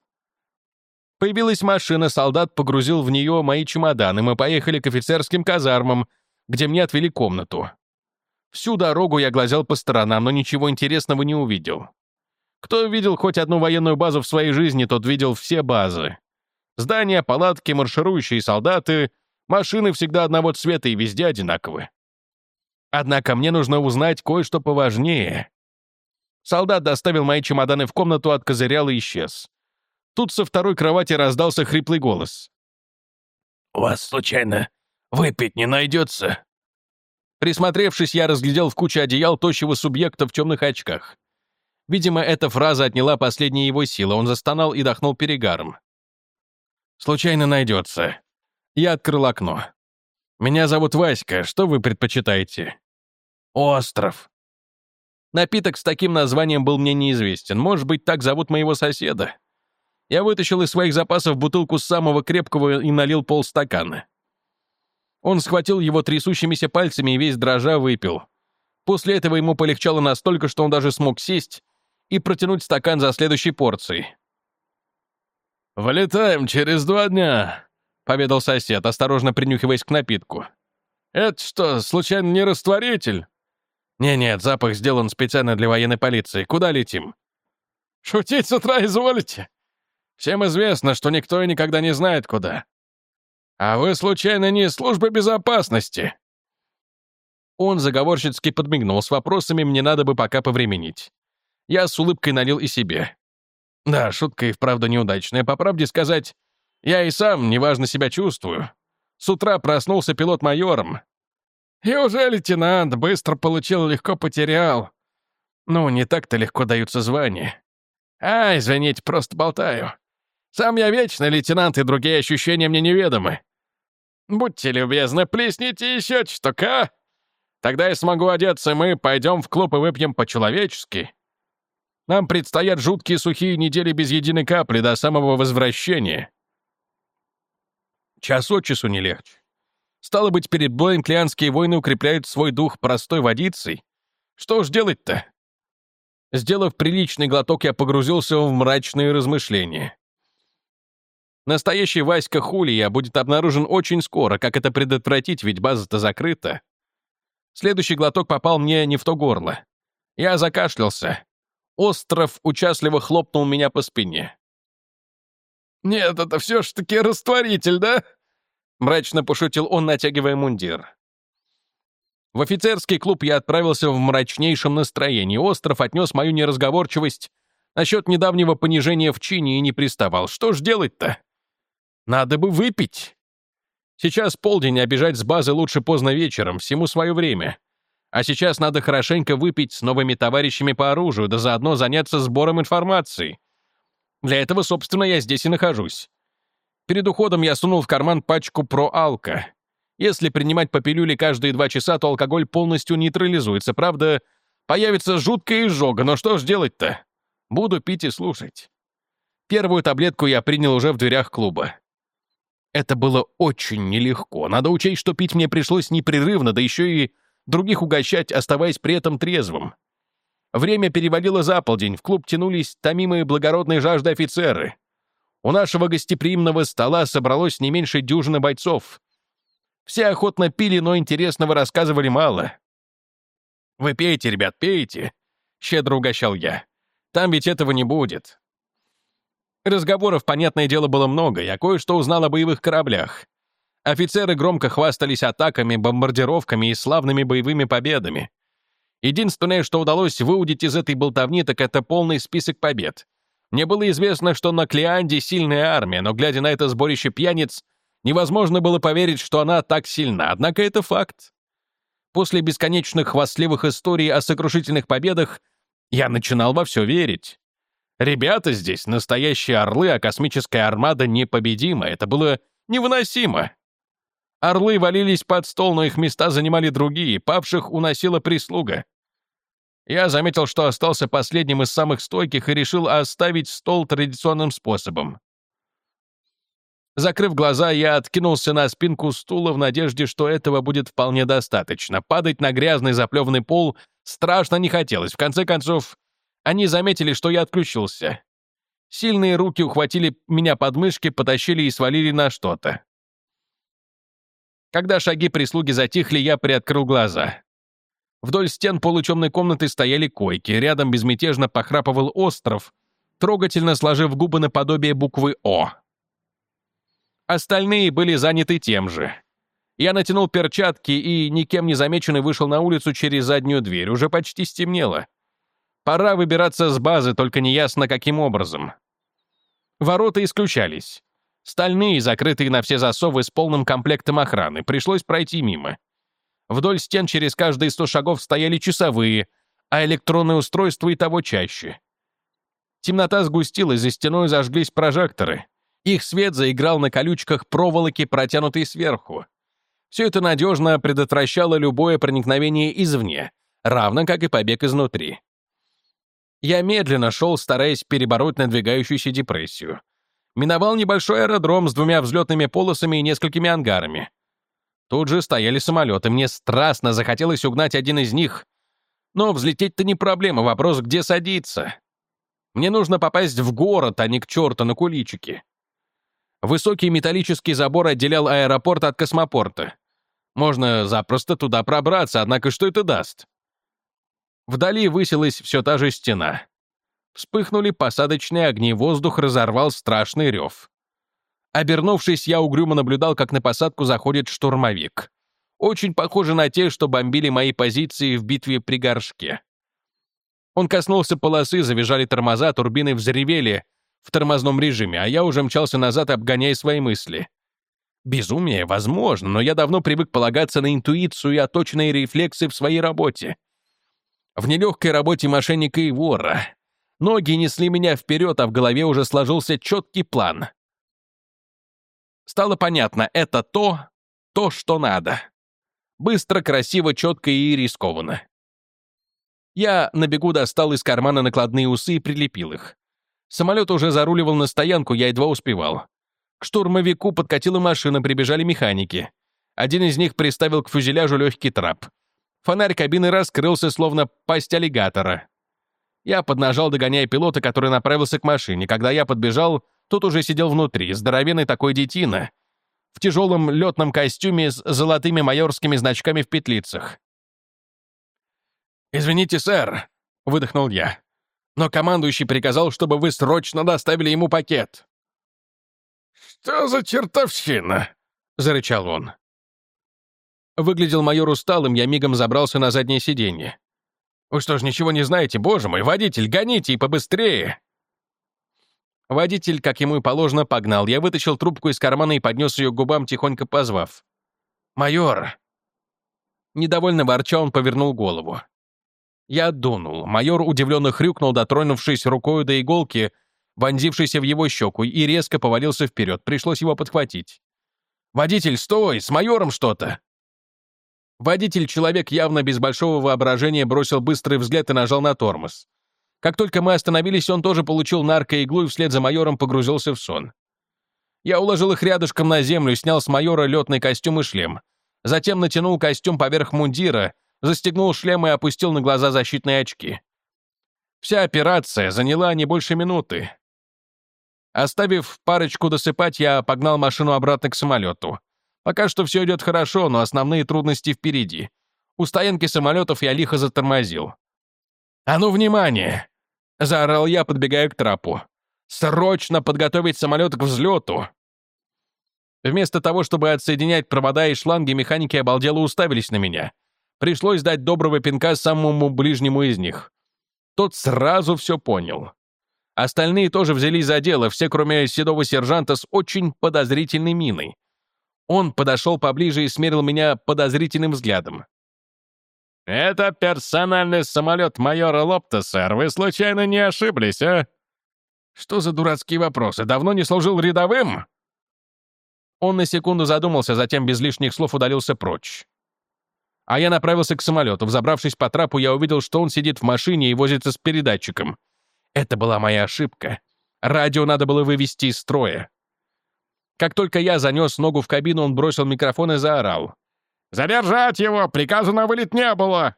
Появилась машина, солдат погрузил в нее мои чемоданы, мы поехали к офицерским казармам, где мне отвели комнату. Всю дорогу я глазел по сторонам, но ничего интересного не увидел. Кто видел хоть одну военную базу в своей жизни, тот видел все базы. Здания, палатки, марширующие солдаты — Машины всегда одного цвета и везде одинаковы. Однако мне нужно узнать кое-что поважнее. Солдат доставил мои чемоданы в комнату, откозырял и исчез. Тут со второй кровати раздался хриплый голос. «У вас, случайно, выпить не найдется?» Присмотревшись, я разглядел в куче одеял тощего субъекта в темных очках. Видимо, эта фраза отняла последние его силы, он застонал и дохнул перегаром. «Случайно найдется», я открыл окно. «Меня зовут Васька. Что вы предпочитаете?» «Остров». Напиток с таким названием был мне неизвестен. Может быть, так зовут моего соседа. Я вытащил из своих запасов бутылку самого крепкого и налил полстакана. Он схватил его трясущимися пальцами и весь дрожа выпил. После этого ему полегчало настолько, что он даже смог сесть и протянуть стакан за следующей порцией. «Вылетаем через два дня», — поведал сосед, осторожно принюхиваясь к напитку. «Это что, случайно не растворитель?» «Не-нет, запах сделан специально для военной полиции. Куда летим?» «Шутить с утра изволите? Всем известно, что никто и никогда не знает, куда. А вы, случайно, не из службы безопасности?» Он заговорщицки подмигнул с вопросами «мне надо бы пока повременить». Я с улыбкой налил и себе. Да, шутка и вправду неудачная. По правде сказать, я и сам неважно себя чувствую. С утра проснулся пилот-майором. И уже лейтенант быстро получил, легко потерял. Ну, не так-то легко даются звания. А, извините, просто болтаю. Сам я вечный лейтенант, и другие ощущения мне неведомы. Будьте любезны, плесните еще чутка. Тогда я смогу одеться, мы пойдем в клуб и выпьем по-человечески. Нам предстоят жуткие сухие недели без единой капли до самого возвращения. Час от часу не легче. Стало быть, перед боем клианские войны укрепляют свой дух простой водицей. Что ж делать-то? Сделав приличный глоток, я погрузился в мрачные размышления. Настоящий Васька Хулия будет обнаружен очень скоро. Как это предотвратить, ведь база-то закрыта. Следующий глоток попал мне не в то горло. Я закашлялся. Остров участливо хлопнул меня по спине. «Нет, это все ж таки растворитель, да?» Мрачно пошутил он, натягивая мундир. В офицерский клуб я отправился в мрачнейшем настроении. Остров отнес мою неразговорчивость насчет недавнего понижения в чине и не приставал. Что ж делать-то? Надо бы выпить. Сейчас полдень, а бежать с базы лучше поздно вечером, всему свое время. А сейчас надо хорошенько выпить с новыми товарищами по оружию, да заодно заняться сбором информации. Для этого, собственно, я здесь и нахожусь. Перед уходом я сунул в карман пачку проалка. Если принимать по пилюле каждые два часа, то алкоголь полностью нейтрализуется. Правда, появится жуткая изжога, но что ж делать-то? Буду пить и слушать. Первую таблетку я принял уже в дверях клуба. Это было очень нелегко. Надо учесть, что пить мне пришлось непрерывно, да еще и других угощать, оставаясь при этом трезвым. Время перевалило за полдень, в клуб тянулись томимые благородной жажды офицеры. У нашего гостеприимного стола собралось не меньше дюжины бойцов. Все охотно пили, но интересного рассказывали мало. «Вы пейте, ребят, пейте», — щедро угощал я. «Там ведь этого не будет». Разговоров, понятное дело, было много, я кое-что узнал о боевых кораблях. Офицеры громко хвастались атаками, бомбардировками и славными боевыми победами. Единственное, что удалось выудить из этой болтовни, так это полный список побед. Мне было известно, что на Клеанде сильная армия, но, глядя на это сборище пьяниц, невозможно было поверить, что она так сильна, однако это факт. После бесконечных хвастливых историй о сокрушительных победах я начинал во все верить. Ребята здесь настоящие орлы, а космическая армада непобедима. Это было невыносимо. Орлы валились под стол, но их места занимали другие, павших уносила прислуга. Я заметил, что остался последним из самых стойких и решил оставить стол традиционным способом. Закрыв глаза, я откинулся на спинку стула в надежде, что этого будет вполне достаточно. Падать на грязный заплеванный пол страшно не хотелось. В конце концов, они заметили, что я отключился. Сильные руки ухватили меня под мышки, потащили и свалили на что-то. Когда шаги прислуги затихли, я приоткрыл глаза. Вдоль стен полутемной комнаты стояли койки, рядом безмятежно похрапывал остров, трогательно сложив губы наподобие буквы «О». Остальные были заняты тем же. Я натянул перчатки и, никем не замеченный, вышел на улицу через заднюю дверь. Уже почти стемнело. Пора выбираться с базы, только неясно каким образом. Ворота исключались. Стальные, закрытые на все засовы с полным комплектом охраны, пришлось пройти мимо. Вдоль стен через каждые сто шагов стояли часовые, а электронные устройства и того чаще. Темнота сгустилась, за стеной зажглись прожекторы. Их свет заиграл на колючках проволоки, протянутой сверху. Все это надежно предотвращало любое проникновение извне, равно как и побег изнутри. Я медленно шел, стараясь перебороть надвигающуюся депрессию миновал небольшой аэродром с двумя взлетными полосами и несколькими ангарами. Тут же стояли самолеты. Мне страстно захотелось угнать один из них, Но взлететь-то не проблема, вопрос, где садиться. Мне нужно попасть в город, а не к черту на куличики. Высокий металлический забор отделял аэропорт от космопорта. Можно запросто туда пробраться, однако что это даст? Вдали высилась все та же стена. Вспыхнули посадочные огни, воздух разорвал страшный рев. Обернувшись, я угрюмо наблюдал, как на посадку заходит штурмовик. Очень похоже на те, что бомбили мои позиции в битве при горшке. Он коснулся полосы, завизжали тормоза, турбины взревели в тормозном режиме, а я уже мчался назад, обгоняя свои мысли. Безумие, возможно, но я давно привык полагаться на интуицию и оточенные рефлексы в своей работе. В нелегкой работе мошенника и вора. Ноги несли меня вперед, а в голове уже сложился четкий план. Стало понятно, это то, то, что надо. Быстро, красиво, четко и рискованно. Я на бегу достал из кармана накладные усы и прилепил их. Самолет уже заруливал на стоянку, я едва успевал. К штурмовику подкатила машина, прибежали механики. Один из них приставил к фюзеляжу легкий трап. Фонарь кабины раскрылся, словно пасть аллигатора. Я поднажал, догоняя пилота, который направился к машине. Когда я подбежал, тот уже сидел внутри, здоровенный такой детина, в тяжелом летном костюме с золотыми майорскими значками в петлицах. «Извините, сэр», — выдохнул я, «но командующий приказал, чтобы вы срочно доставили ему пакет». «Что за чертовщина?» — зарычал он. Выглядел майор усталым, я мигом забрался на заднее сиденье. «Вы что ж, ничего не знаете? Боже мой, водитель, гоните и побыстрее!» Водитель, как ему и положено, погнал. Я вытащил трубку из кармана и поднес ее к губам, тихонько позвав. «Майор!» Недовольно ворча, он повернул голову. Я дунул. Майор удивленно хрюкнул, дотронувшись рукой до иголки, вонзившейся в его щеку, и резко повалился вперед. Пришлось его подхватить. «Водитель, стой! С майором что-то!» Водитель, человек явно без большого воображения, бросил быстрый взгляд и нажал на тормоз. Как только мы остановились, он тоже получил наркоиглу и вслед за майором погрузился в сон. Я уложил их рядышком на землю, снял с майора летный костюм и шлем. Затем натянул костюм поверх мундира, застегнул шлем и опустил на глаза защитные очки. Вся операция заняла не больше минуты. Оставив парочку досыпать, я погнал машину обратно к самолету. Пока что все идет хорошо, но основные трудности впереди. У стоянки самолетов я лихо затормозил. «А ну, внимание!» — заорал я, подбегая к трапу. «Срочно подготовить самолет к взлету!» Вместо того, чтобы отсоединять провода и шланги, механики обалдело уставились на меня. Пришлось дать доброго пинка самому ближнему из них. Тот сразу все понял. Остальные тоже взялись за дело, все, кроме седого сержанта с очень подозрительной миной. Он подошел поближе и смерил меня подозрительным взглядом. «Это персональный самолет майора Лопта, сэр. Вы случайно не ошиблись, а?» «Что за дурацкие вопросы? Давно не служил рядовым?» Он на секунду задумался, затем без лишних слов удалился прочь. А я направился к самолету. Взобравшись по трапу, я увидел, что он сидит в машине и возится с передатчиком. Это была моя ошибка. Радио надо было вывести из строя. Как только я занес ногу в кабину, он бросил микрофон и заорал. «Задержать его! Приказа на вылет не было!»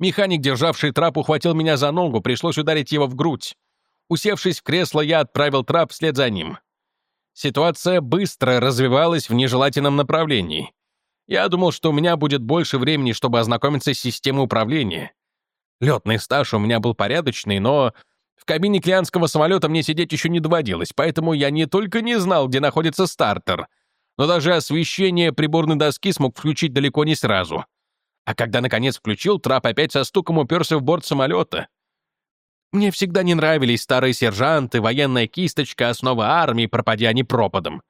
Механик, державший трап, ухватил меня за ногу, пришлось ударить его в грудь. Усевшись в кресло, я отправил трап вслед за ним. Ситуация быстро развивалась в нежелательном направлении. Я думал, что у меня будет больше времени, чтобы ознакомиться с системой управления. Летный стаж у меня был порядочный, но в кабине клианского самолета мне сидеть еще не доводилось, поэтому я не только не знал, где находится стартер, но даже освещение приборной доски смог включить далеко не сразу. А когда, наконец, включил, трап опять со стуком уперся в борт самолета. Мне всегда не нравились старые сержанты, военная кисточка, основа армии, пропадя они пропадом.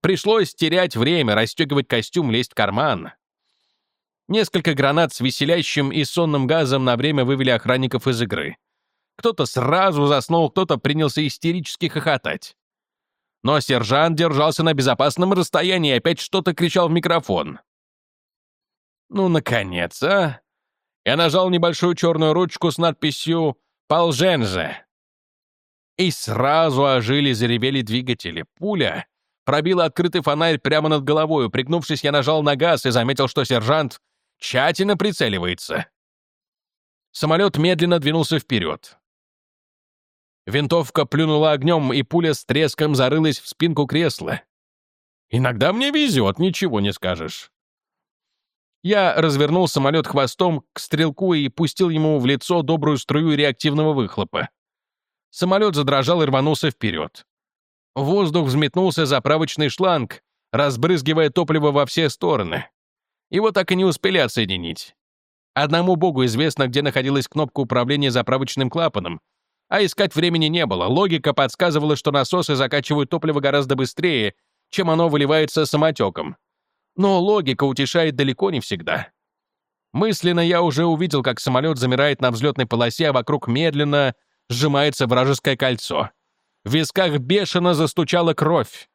Пришлось терять время, расстегивать костюм, лезть в карман. Несколько гранат с веселящим и сонным газом на время вывели охранников из игры. Кто-то сразу заснул, кто-то принялся истерически хохотать. Но сержант держался на безопасном расстоянии и опять что-то кричал в микрофон. «Ну, наконец, а!» Я нажал небольшую черную ручку с надписью «Полженже». И сразу ожили, заревели двигатели. Пуля пробила открытый фонарь прямо над головой. Пригнувшись, я нажал на газ и заметил, что сержант тщательно прицеливается. Самолет медленно двинулся вперед. Винтовка плюнула огнем, и пуля с треском зарылась в спинку кресла. Иногда мне везет, ничего не скажешь. Я развернул самолет хвостом к стрелку и пустил ему в лицо добрую струю реактивного выхлопа. Самолет задрожал и рванулся вперед. Воздух взметнулся заправочный шланг, разбрызгивая топливо во все стороны. Его так и не успели отсоединить. Одному богу известно, где находилась кнопка управления заправочным клапаном, а искать времени не было. Логика подсказывала, что насосы закачивают топливо гораздо быстрее, чем оно выливается самотеком. Но логика утешает далеко не всегда. Мысленно я уже увидел, как самолет замирает на взлетной полосе, а вокруг медленно сжимается вражеское кольцо. В висках бешено застучала кровь.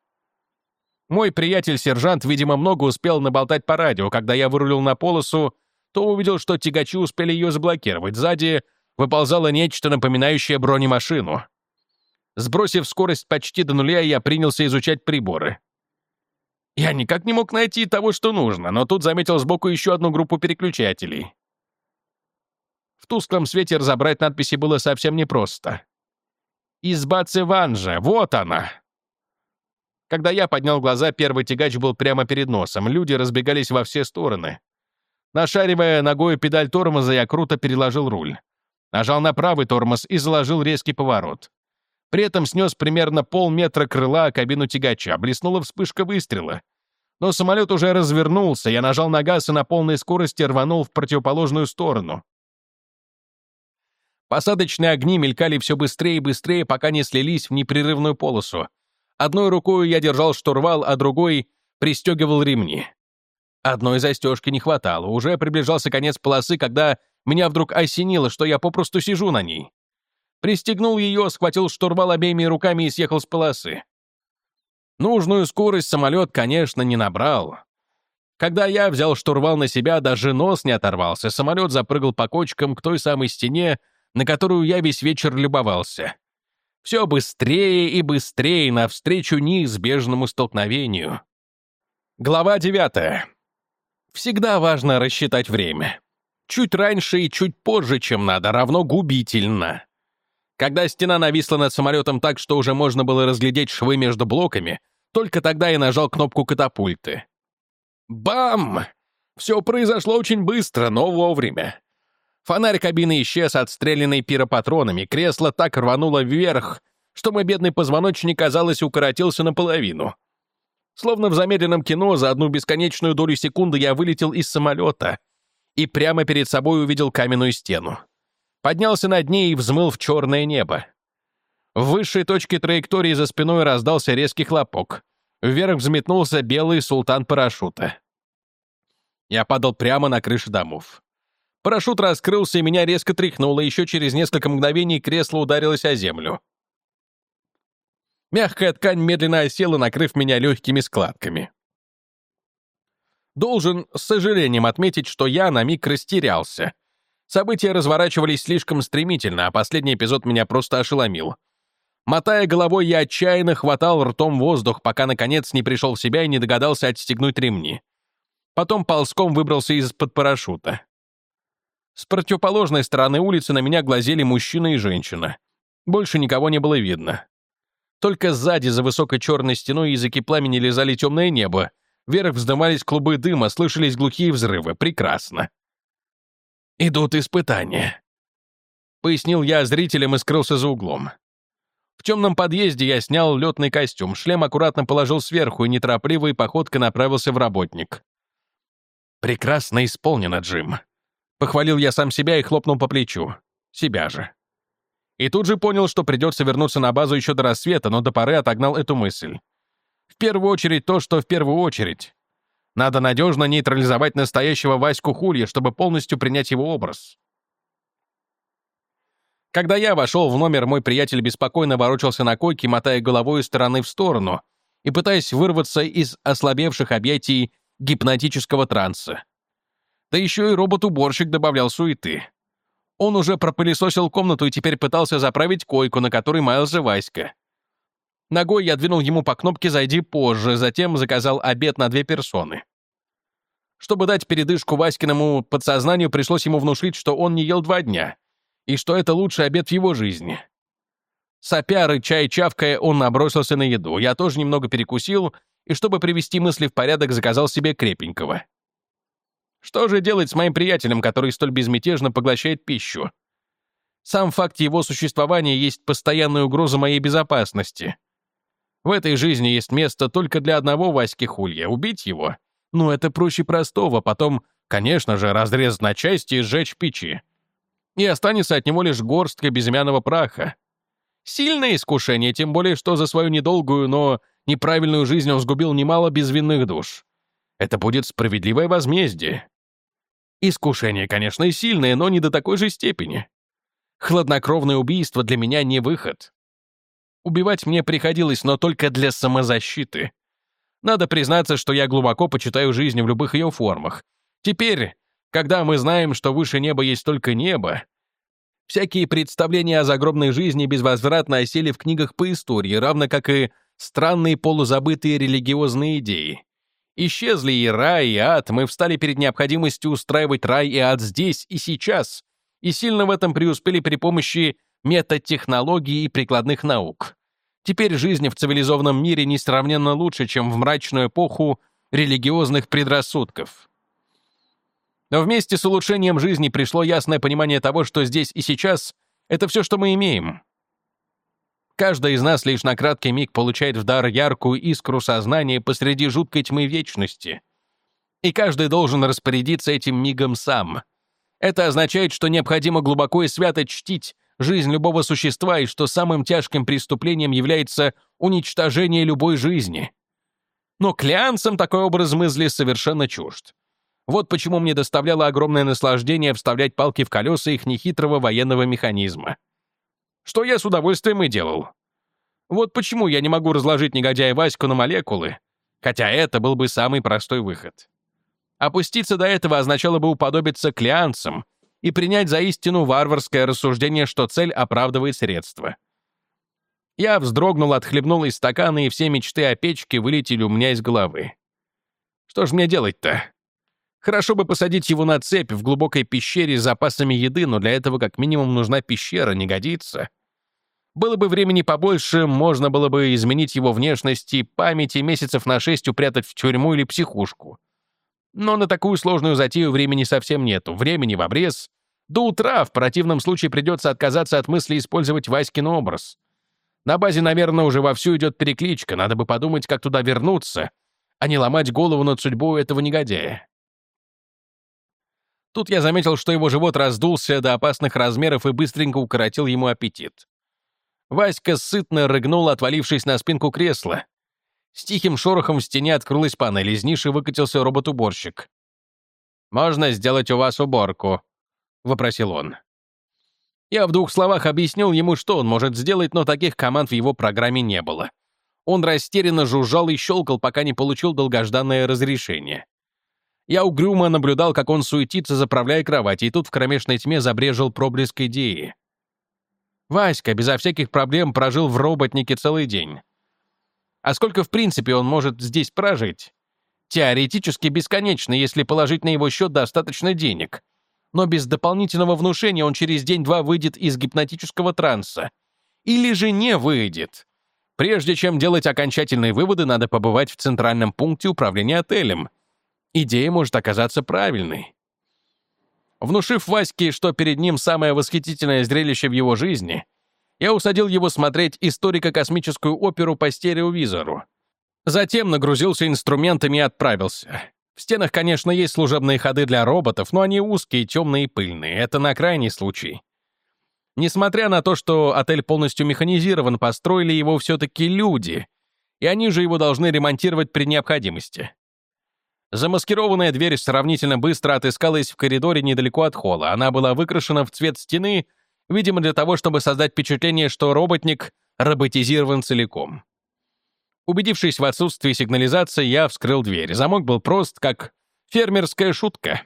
Мой приятель-сержант, видимо, много успел наболтать по радио. Когда я вырулил на полосу, то увидел, что тягачи успели ее заблокировать. Сзади выползало нечто, напоминающее бронемашину. Сбросив скорость почти до нуля, я принялся изучать приборы. Я никак не мог найти того, что нужно, но тут заметил сбоку еще одну группу переключателей. В тусклом свете разобрать надписи было совсем непросто. «Изба Циванжа, вот она!» Когда я поднял глаза, первый тягач был прямо перед носом. Люди разбегались во все стороны. Нашаривая ногой педаль тормоза, я круто переложил руль. Нажал на правый тормоз и заложил резкий поворот. При этом снес примерно полметра крыла кабину тягача. Блеснула вспышка выстрела. Но самолет уже развернулся, я нажал на газ и на полной скорости рванул в противоположную сторону. Посадочные огни мелькали все быстрее и быстрее, пока не слились в непрерывную полосу. Одной рукой я держал штурвал, а другой пристегивал ремни. Одной застежки не хватало. Уже приближался конец полосы, когда меня вдруг осенило, что я попросту сижу на ней. Пристегнул ее, схватил штурвал обеими руками и съехал с полосы. Нужную скорость самолет, конечно, не набрал. Когда я взял штурвал на себя, даже нос не оторвался. Самолет запрыгал по кочкам к той самой стене, на которую я весь вечер любовался. Все быстрее и быстрее навстречу неизбежному столкновению. Глава девятая. Всегда важно рассчитать время. Чуть раньше и чуть позже, чем надо, равно губительно. Когда стена нависла над самолетом так, что уже можно было разглядеть швы между блоками, только тогда я нажал кнопку катапульты. Бам! Все произошло очень быстро, но вовремя. Фонарь кабины исчез, отстрелянный пиропатронами, кресло так рвануло вверх, что мой бедный позвоночник, казалось, укоротился наполовину. Словно в замедленном кино, за одну бесконечную долю секунды я вылетел из самолета и прямо перед собой увидел каменную стену. Поднялся над ней и взмыл в черное небо. В высшей точке траектории за спиной раздался резкий хлопок. Вверх взметнулся белый султан парашюта. Я падал прямо на крышу домов. Парашют раскрылся, и меня резко тряхнуло, еще через несколько мгновений кресло ударилось о землю. Мягкая ткань медленно осела, накрыв меня легкими складками. Должен с сожалением отметить, что я на миг растерялся. События разворачивались слишком стремительно, а последний эпизод меня просто ошеломил. Мотая головой, я отчаянно хватал ртом воздух, пока, наконец, не пришел в себя и не догадался отстегнуть ремни. Потом ползком выбрался из-под парашюта. С противоположной стороны улицы на меня глазели мужчина и женщина. Больше никого не было видно. Только сзади, за высокой черной стеной, языки пламени лизали темное небо. Вверх вздымались клубы дыма, слышались глухие взрывы. Прекрасно. «Идут испытания», — пояснил я зрителям и скрылся за углом. В темном подъезде я снял летный костюм, шлем аккуратно положил сверху и неторопливой походкой направился в работник. «Прекрасно исполнено, Джим», — похвалил я сам себя и хлопнул по плечу. Себя же. И тут же понял, что придется вернуться на базу еще до рассвета, но до поры отогнал эту мысль. В первую очередь то, что в первую очередь. Надо надежно нейтрализовать настоящего Ваську Хулья, чтобы полностью принять его образ. Когда я вошел в номер, мой приятель беспокойно ворочался на койке, мотая головой из стороны в сторону и пытаясь вырваться из ослабевших объятий гипнотического транса. Да еще и робот-уборщик добавлял суеты. Он уже пропылесосил комнату и теперь пытался заправить койку, на которой маялся Васька. Ногой я двинул ему по кнопке «Зайди позже», затем заказал обед на две персоны. Чтобы дать передышку Васькиному подсознанию, пришлось ему внушить, что он не ел два дня, и что это лучший обед в его жизни. Сопя, и чавкая, он набросился на еду. Я тоже немного перекусил, и чтобы привести мысли в порядок, заказал себе крепенького. Что же делать с моим приятелем, который столь безмятежно поглощает пищу? Сам факт его существования есть постоянная угроза моей безопасности. В этой жизни есть место только для одного Васьки Хулья. Убить его ну, это проще простого, потом, конечно же, разрезать на части и сжечь печи. И останется от него лишь горстка безымянного праха. Сильное искушение, тем более, что за свою недолгую, но неправильную жизнь он сгубил немало безвинных душ. Это будет справедливое возмездие. Искушение, конечно, и сильное, но не до такой же степени. Хладнокровное убийство для меня не выход. Убивать мне приходилось, но только для самозащиты. Надо признаться, что я глубоко почитаю жизнь в любых ее формах. Теперь, когда мы знаем, что выше неба есть только небо, всякие представления о загробной жизни безвозвратно осели в книгах по истории, равно как и странные полузабытые религиозные идеи. Исчезли и рай, и ад, мы встали перед необходимостью устраивать рай и ад здесь и сейчас, и сильно в этом преуспели при помощи метатехнологий и прикладных наук. Теперь жизнь в цивилизованном мире несравненно лучше, чем в мрачную эпоху религиозных предрассудков. Но вместе с улучшением жизни пришло ясное понимание того, что здесь и сейчас — это все, что мы имеем. Каждый из нас лишь на краткий миг получает в дар яркую искру сознания посреди жуткой тьмы вечности. И каждый должен распорядиться этим мигом сам. Это означает, что необходимо глубоко и свято чтить жизнь любого существа и что самым тяжким преступлением является уничтожение любой жизни. Но клианцам такой образ мысли совершенно чужд. Вот почему мне доставляло огромное наслаждение вставлять палки в колеса их нехитрого военного механизма. Что я с удовольствием и делал. Вот почему я не могу разложить негодяя Ваську на молекулы, хотя это был бы самый простой выход. Опуститься до этого означало бы уподобиться клианцам, и принять за истину варварское рассуждение, что цель оправдывает средства. Я вздрогнул, отхлебнул из стакана, и все мечты о печке вылетели у меня из головы. Что ж мне делать-то? Хорошо бы посадить его на цепь в глубокой пещере с запасами еды, но для этого как минимум нужна пещера, не годится. Было бы времени побольше, можно было бы изменить его внешность и памяти месяцев на шесть упрятать в тюрьму или психушку. Но на такую сложную затею времени совсем нету. Времени в обрез. До утра в противном случае придется отказаться от мысли использовать Васькин образ. На базе, наверное, уже вовсю идет перекличка. Надо бы подумать, как туда вернуться, а не ломать голову над судьбой этого негодяя. Тут я заметил, что его живот раздулся до опасных размеров и быстренько укоротил ему аппетит. Васька сытно рыгнул, отвалившись на спинку кресла. С тихим шорохом в стене открылась панель, из ниши выкатился робот-уборщик. «Можно сделать у вас уборку?» — вопросил он. Я в двух словах объяснил ему, что он может сделать, но таких команд в его программе не было. Он растерянно жужжал и щелкал, пока не получил долгожданное разрешение. Я угрюмо наблюдал, как он суетится, заправляя кровать, и тут в кромешной тьме забрежил проблеск идеи. Васька безо всяких проблем прожил в роботнике целый день. А сколько в принципе он может здесь прожить? Теоретически бесконечно, если положить на его счет достаточно денег. Но без дополнительного внушения он через день-два выйдет из гипнотического транса. Или же не выйдет. Прежде чем делать окончательные выводы, надо побывать в центральном пункте управления отелем. Идея может оказаться правильной. Внушив Ваське, что перед ним самое восхитительное зрелище в его жизни, я усадил его смотреть историко-космическую оперу по стереовизору. Затем нагрузился инструментами и отправился. В стенах, конечно, есть служебные ходы для роботов, но они узкие, темные и пыльные. Это на крайний случай. Несмотря на то, что отель полностью механизирован, построили его все-таки люди, и они же его должны ремонтировать при необходимости. Замаскированная дверь сравнительно быстро отыскалась в коридоре недалеко от холла. Она была выкрашена в цвет стены — видимо, для того, чтобы создать впечатление, что роботник роботизирован целиком. Убедившись в отсутствии сигнализации, я вскрыл дверь. Замок был прост, как фермерская шутка.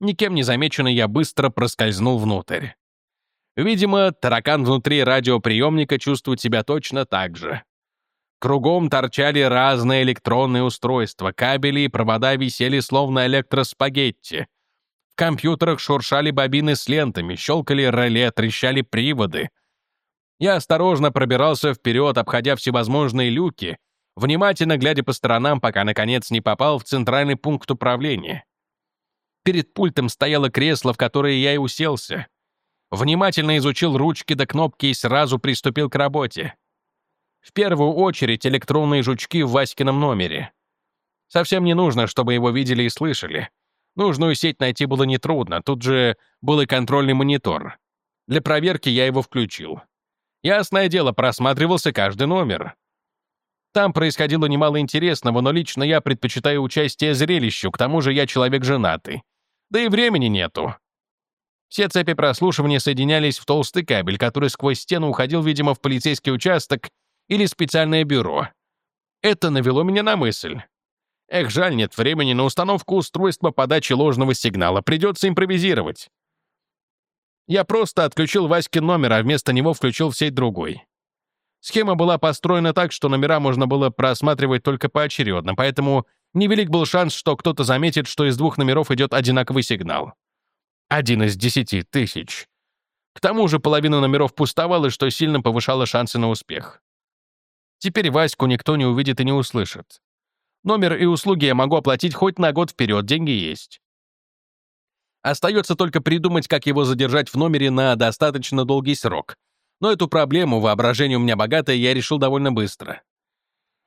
Никем не замеченный, я быстро проскользнул внутрь. Видимо, таракан внутри радиоприемника чувствует себя точно так же. Кругом торчали разные электронные устройства, кабели и провода висели словно электроспагетти. В компьютерах шуршали бобины с лентами, щелкали реле, трещали приводы. Я осторожно пробирался вперед, обходя всевозможные люки, внимательно глядя по сторонам, пока, наконец, не попал в центральный пункт управления. Перед пультом стояло кресло, в которое я и уселся. Внимательно изучил ручки до кнопки и сразу приступил к работе. В первую очередь электронные жучки в Васькином номере. Совсем не нужно, чтобы его видели и слышали. Нужную сеть найти было нетрудно, тут же был и контрольный монитор. Для проверки я его включил. Ясное дело, просматривался каждый номер. Там происходило немало интересного, но лично я предпочитаю участие зрелищу, к тому же я человек женатый. Да и времени нету. Все цепи прослушивания соединялись в толстый кабель, который сквозь стену уходил, видимо, в полицейский участок или специальное бюро. Это навело меня на мысль. Эх, жаль, нет времени на установку устройства подачи ложного сигнала. Придется импровизировать. Я просто отключил Васькин номер, а вместо него включил в сеть другой. Схема была построена так, что номера можно было просматривать только поочередно, поэтому невелик был шанс, что кто-то заметит, что из двух номеров идет одинаковый сигнал. Один из десяти тысяч. К тому же половина номеров пустовала, что сильно повышало шансы на успех. Теперь Ваську никто не увидит и не услышит. Номер и услуги я могу оплатить хоть на год вперед, деньги есть. Остается только придумать, как его задержать в номере на достаточно долгий срок. Но эту проблему, воображение у меня богатое, я решил довольно быстро.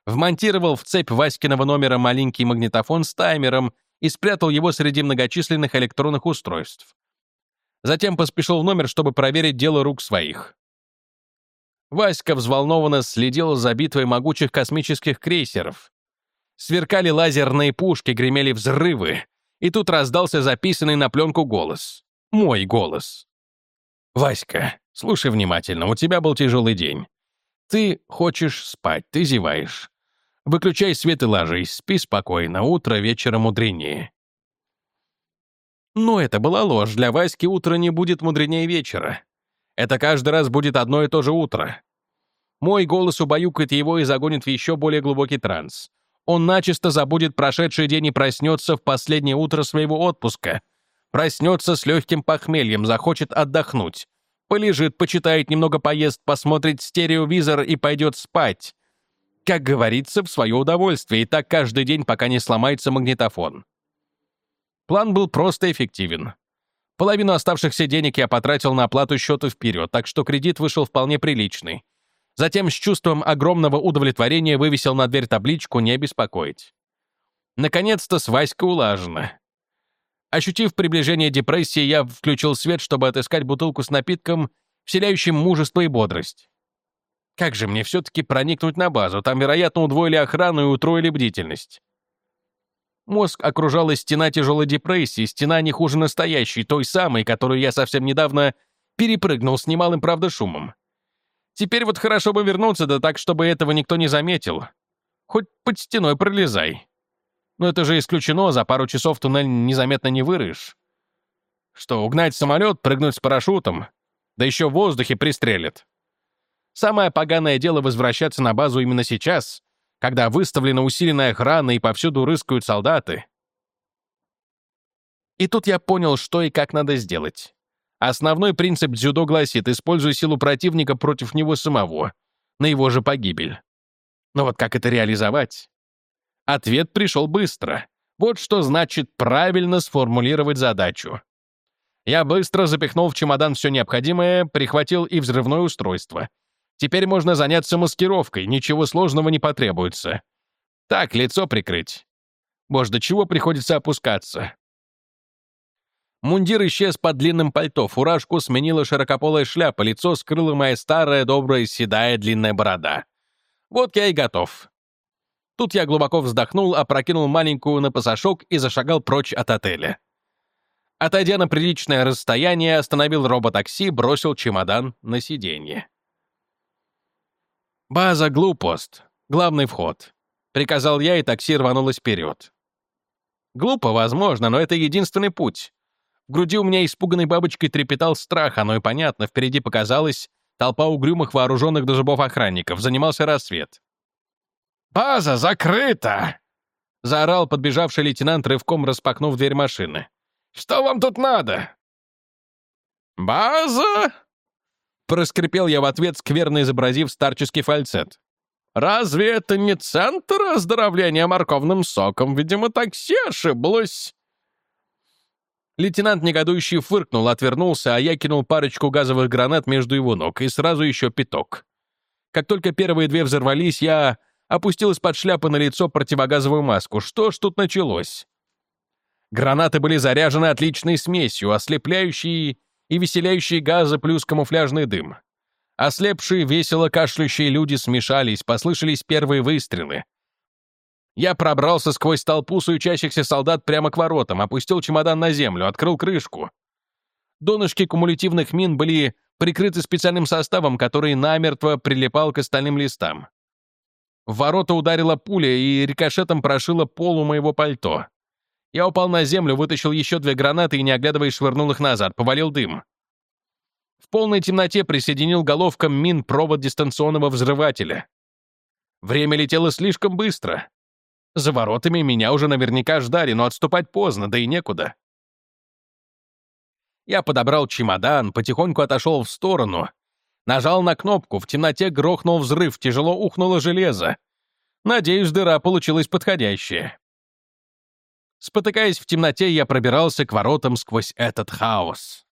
Вмонтировал в цепь Васькиного номера маленький магнитофон с таймером и спрятал его среди многочисленных электронных устройств. Затем поспешил в номер, чтобы проверить дело рук своих. Васька взволнованно следил за битвой могучих космических крейсеров. Сверкали лазерные пушки, гремели взрывы, и тут раздался записанный на пленку голос. Мой голос. «Васька, слушай внимательно, у тебя был тяжелый день. Ты хочешь спать, ты зеваешь. Выключай свет и ложись, спи спокойно, утро вечера мудренее». Но это была ложь, для Васьки утро не будет мудренее вечера. Это каждый раз будет одно и то же утро. Мой голос убаюкает его и загонит в еще более глубокий транс. Он начисто забудет прошедший день и проснется в последнее утро своего отпуска. Проснется с легким похмельем, захочет отдохнуть. Полежит, почитает, немного поест, посмотрит стереовизор и пойдет спать. Как говорится, в свое удовольствие, и так каждый день, пока не сломается магнитофон. План был просто эффективен. Половину оставшихся денег я потратил на оплату счета вперед, так что кредит вышел вполне приличный. Затем с чувством огромного удовлетворения вывесил на дверь табличку «Не беспокоить». Наконец-то с Васькой улажено. Ощутив приближение депрессии, я включил свет, чтобы отыскать бутылку с напитком, вселяющим мужество и бодрость. Как же мне все-таки проникнуть на базу? Там, вероятно, удвоили охрану и утроили бдительность. Мозг окружала стена тяжелой депрессии, стена не хуже настоящей, той самой, которую я совсем недавно перепрыгнул с немалым, правда, шумом. Теперь вот хорошо бы вернуться, да так, чтобы этого никто не заметил. Хоть под стеной пролезай. Но это же исключено, за пару часов туннель незаметно не вырыешь. Что, угнать самолет, прыгнуть с парашютом? Да еще в воздухе пристрелят. Самое поганое дело возвращаться на базу именно сейчас, когда выставлена усиленная охрана и повсюду рыскают солдаты. И тут я понял, что и как надо сделать. Основной принцип дзюдо гласит «используй силу противника против него самого, на его же погибель». Но вот как это реализовать? Ответ пришел быстро. Вот что значит правильно сформулировать задачу. Я быстро запихнул в чемодан все необходимое, прихватил и взрывное устройство — Теперь можно заняться маскировкой, ничего сложного не потребуется. Так, лицо прикрыть. Боже, до чего приходится опускаться? Мундир исчез под длинным пальто, фуражку сменила широкополая шляпа, лицо скрыла моя старая, добрая, седая, длинная борода. Вот я и готов. Тут я глубоко вздохнул, опрокинул маленькую на пасашок и зашагал прочь от отеля. Отойдя на приличное расстояние, остановил роботакси, бросил чемодан на сиденье. «База Глупост. Главный вход», — приказал я, и такси рванулось вперед. Глупо, возможно, но это единственный путь. В груди у меня испуганной бабочкой трепетал страх, оно и понятно, впереди показалось толпа угрюмых вооруженных до зубов охранников, занимался рассвет. «База закрыта!» — заорал подбежавший лейтенант, рывком распахнув дверь машины. «Что вам тут надо?» «База?» — проскрипел я в ответ, скверно изобразив старческий фальцет. «Разве это не центр оздоровления морковным соком? Видимо, такси ошиблось». Лейтенант негодующий фыркнул, отвернулся, а я кинул парочку газовых гранат между его ног и сразу еще пяток. Как только первые две взорвались, я опустил из-под шляпы на лицо противогазовую маску. Что ж тут началось? Гранаты были заряжены отличной смесью, ослепляющие и веселяющие газы плюс камуфляжный дым. Ослепшие, весело кашляющие люди смешались, послышались первые выстрелы. Я пробрался сквозь толпу суетящихся солдат прямо к воротам, опустил чемодан на землю, открыл крышку. Донышки кумулятивных мин были прикрыты специальным составом, который намертво прилипал к остальным листам. В ворота ударила пуля и рикошетом прошила полу моего пальто. Я упал на землю, вытащил еще две гранаты и, не оглядываясь, швырнул их назад, повалил дым. В полной темноте присоединил головкам мин провод дистанционного взрывателя. Время летело слишком быстро. За воротами меня уже наверняка ждали, но отступать поздно, да и некуда. Я подобрал чемодан, потихоньку отошел в сторону, нажал на кнопку, в темноте грохнул взрыв, тяжело ухнуло железо. Надеюсь, дыра получилась подходящая. Спотыкаясь в темноте, я пробирался к воротам сквозь этот хаос.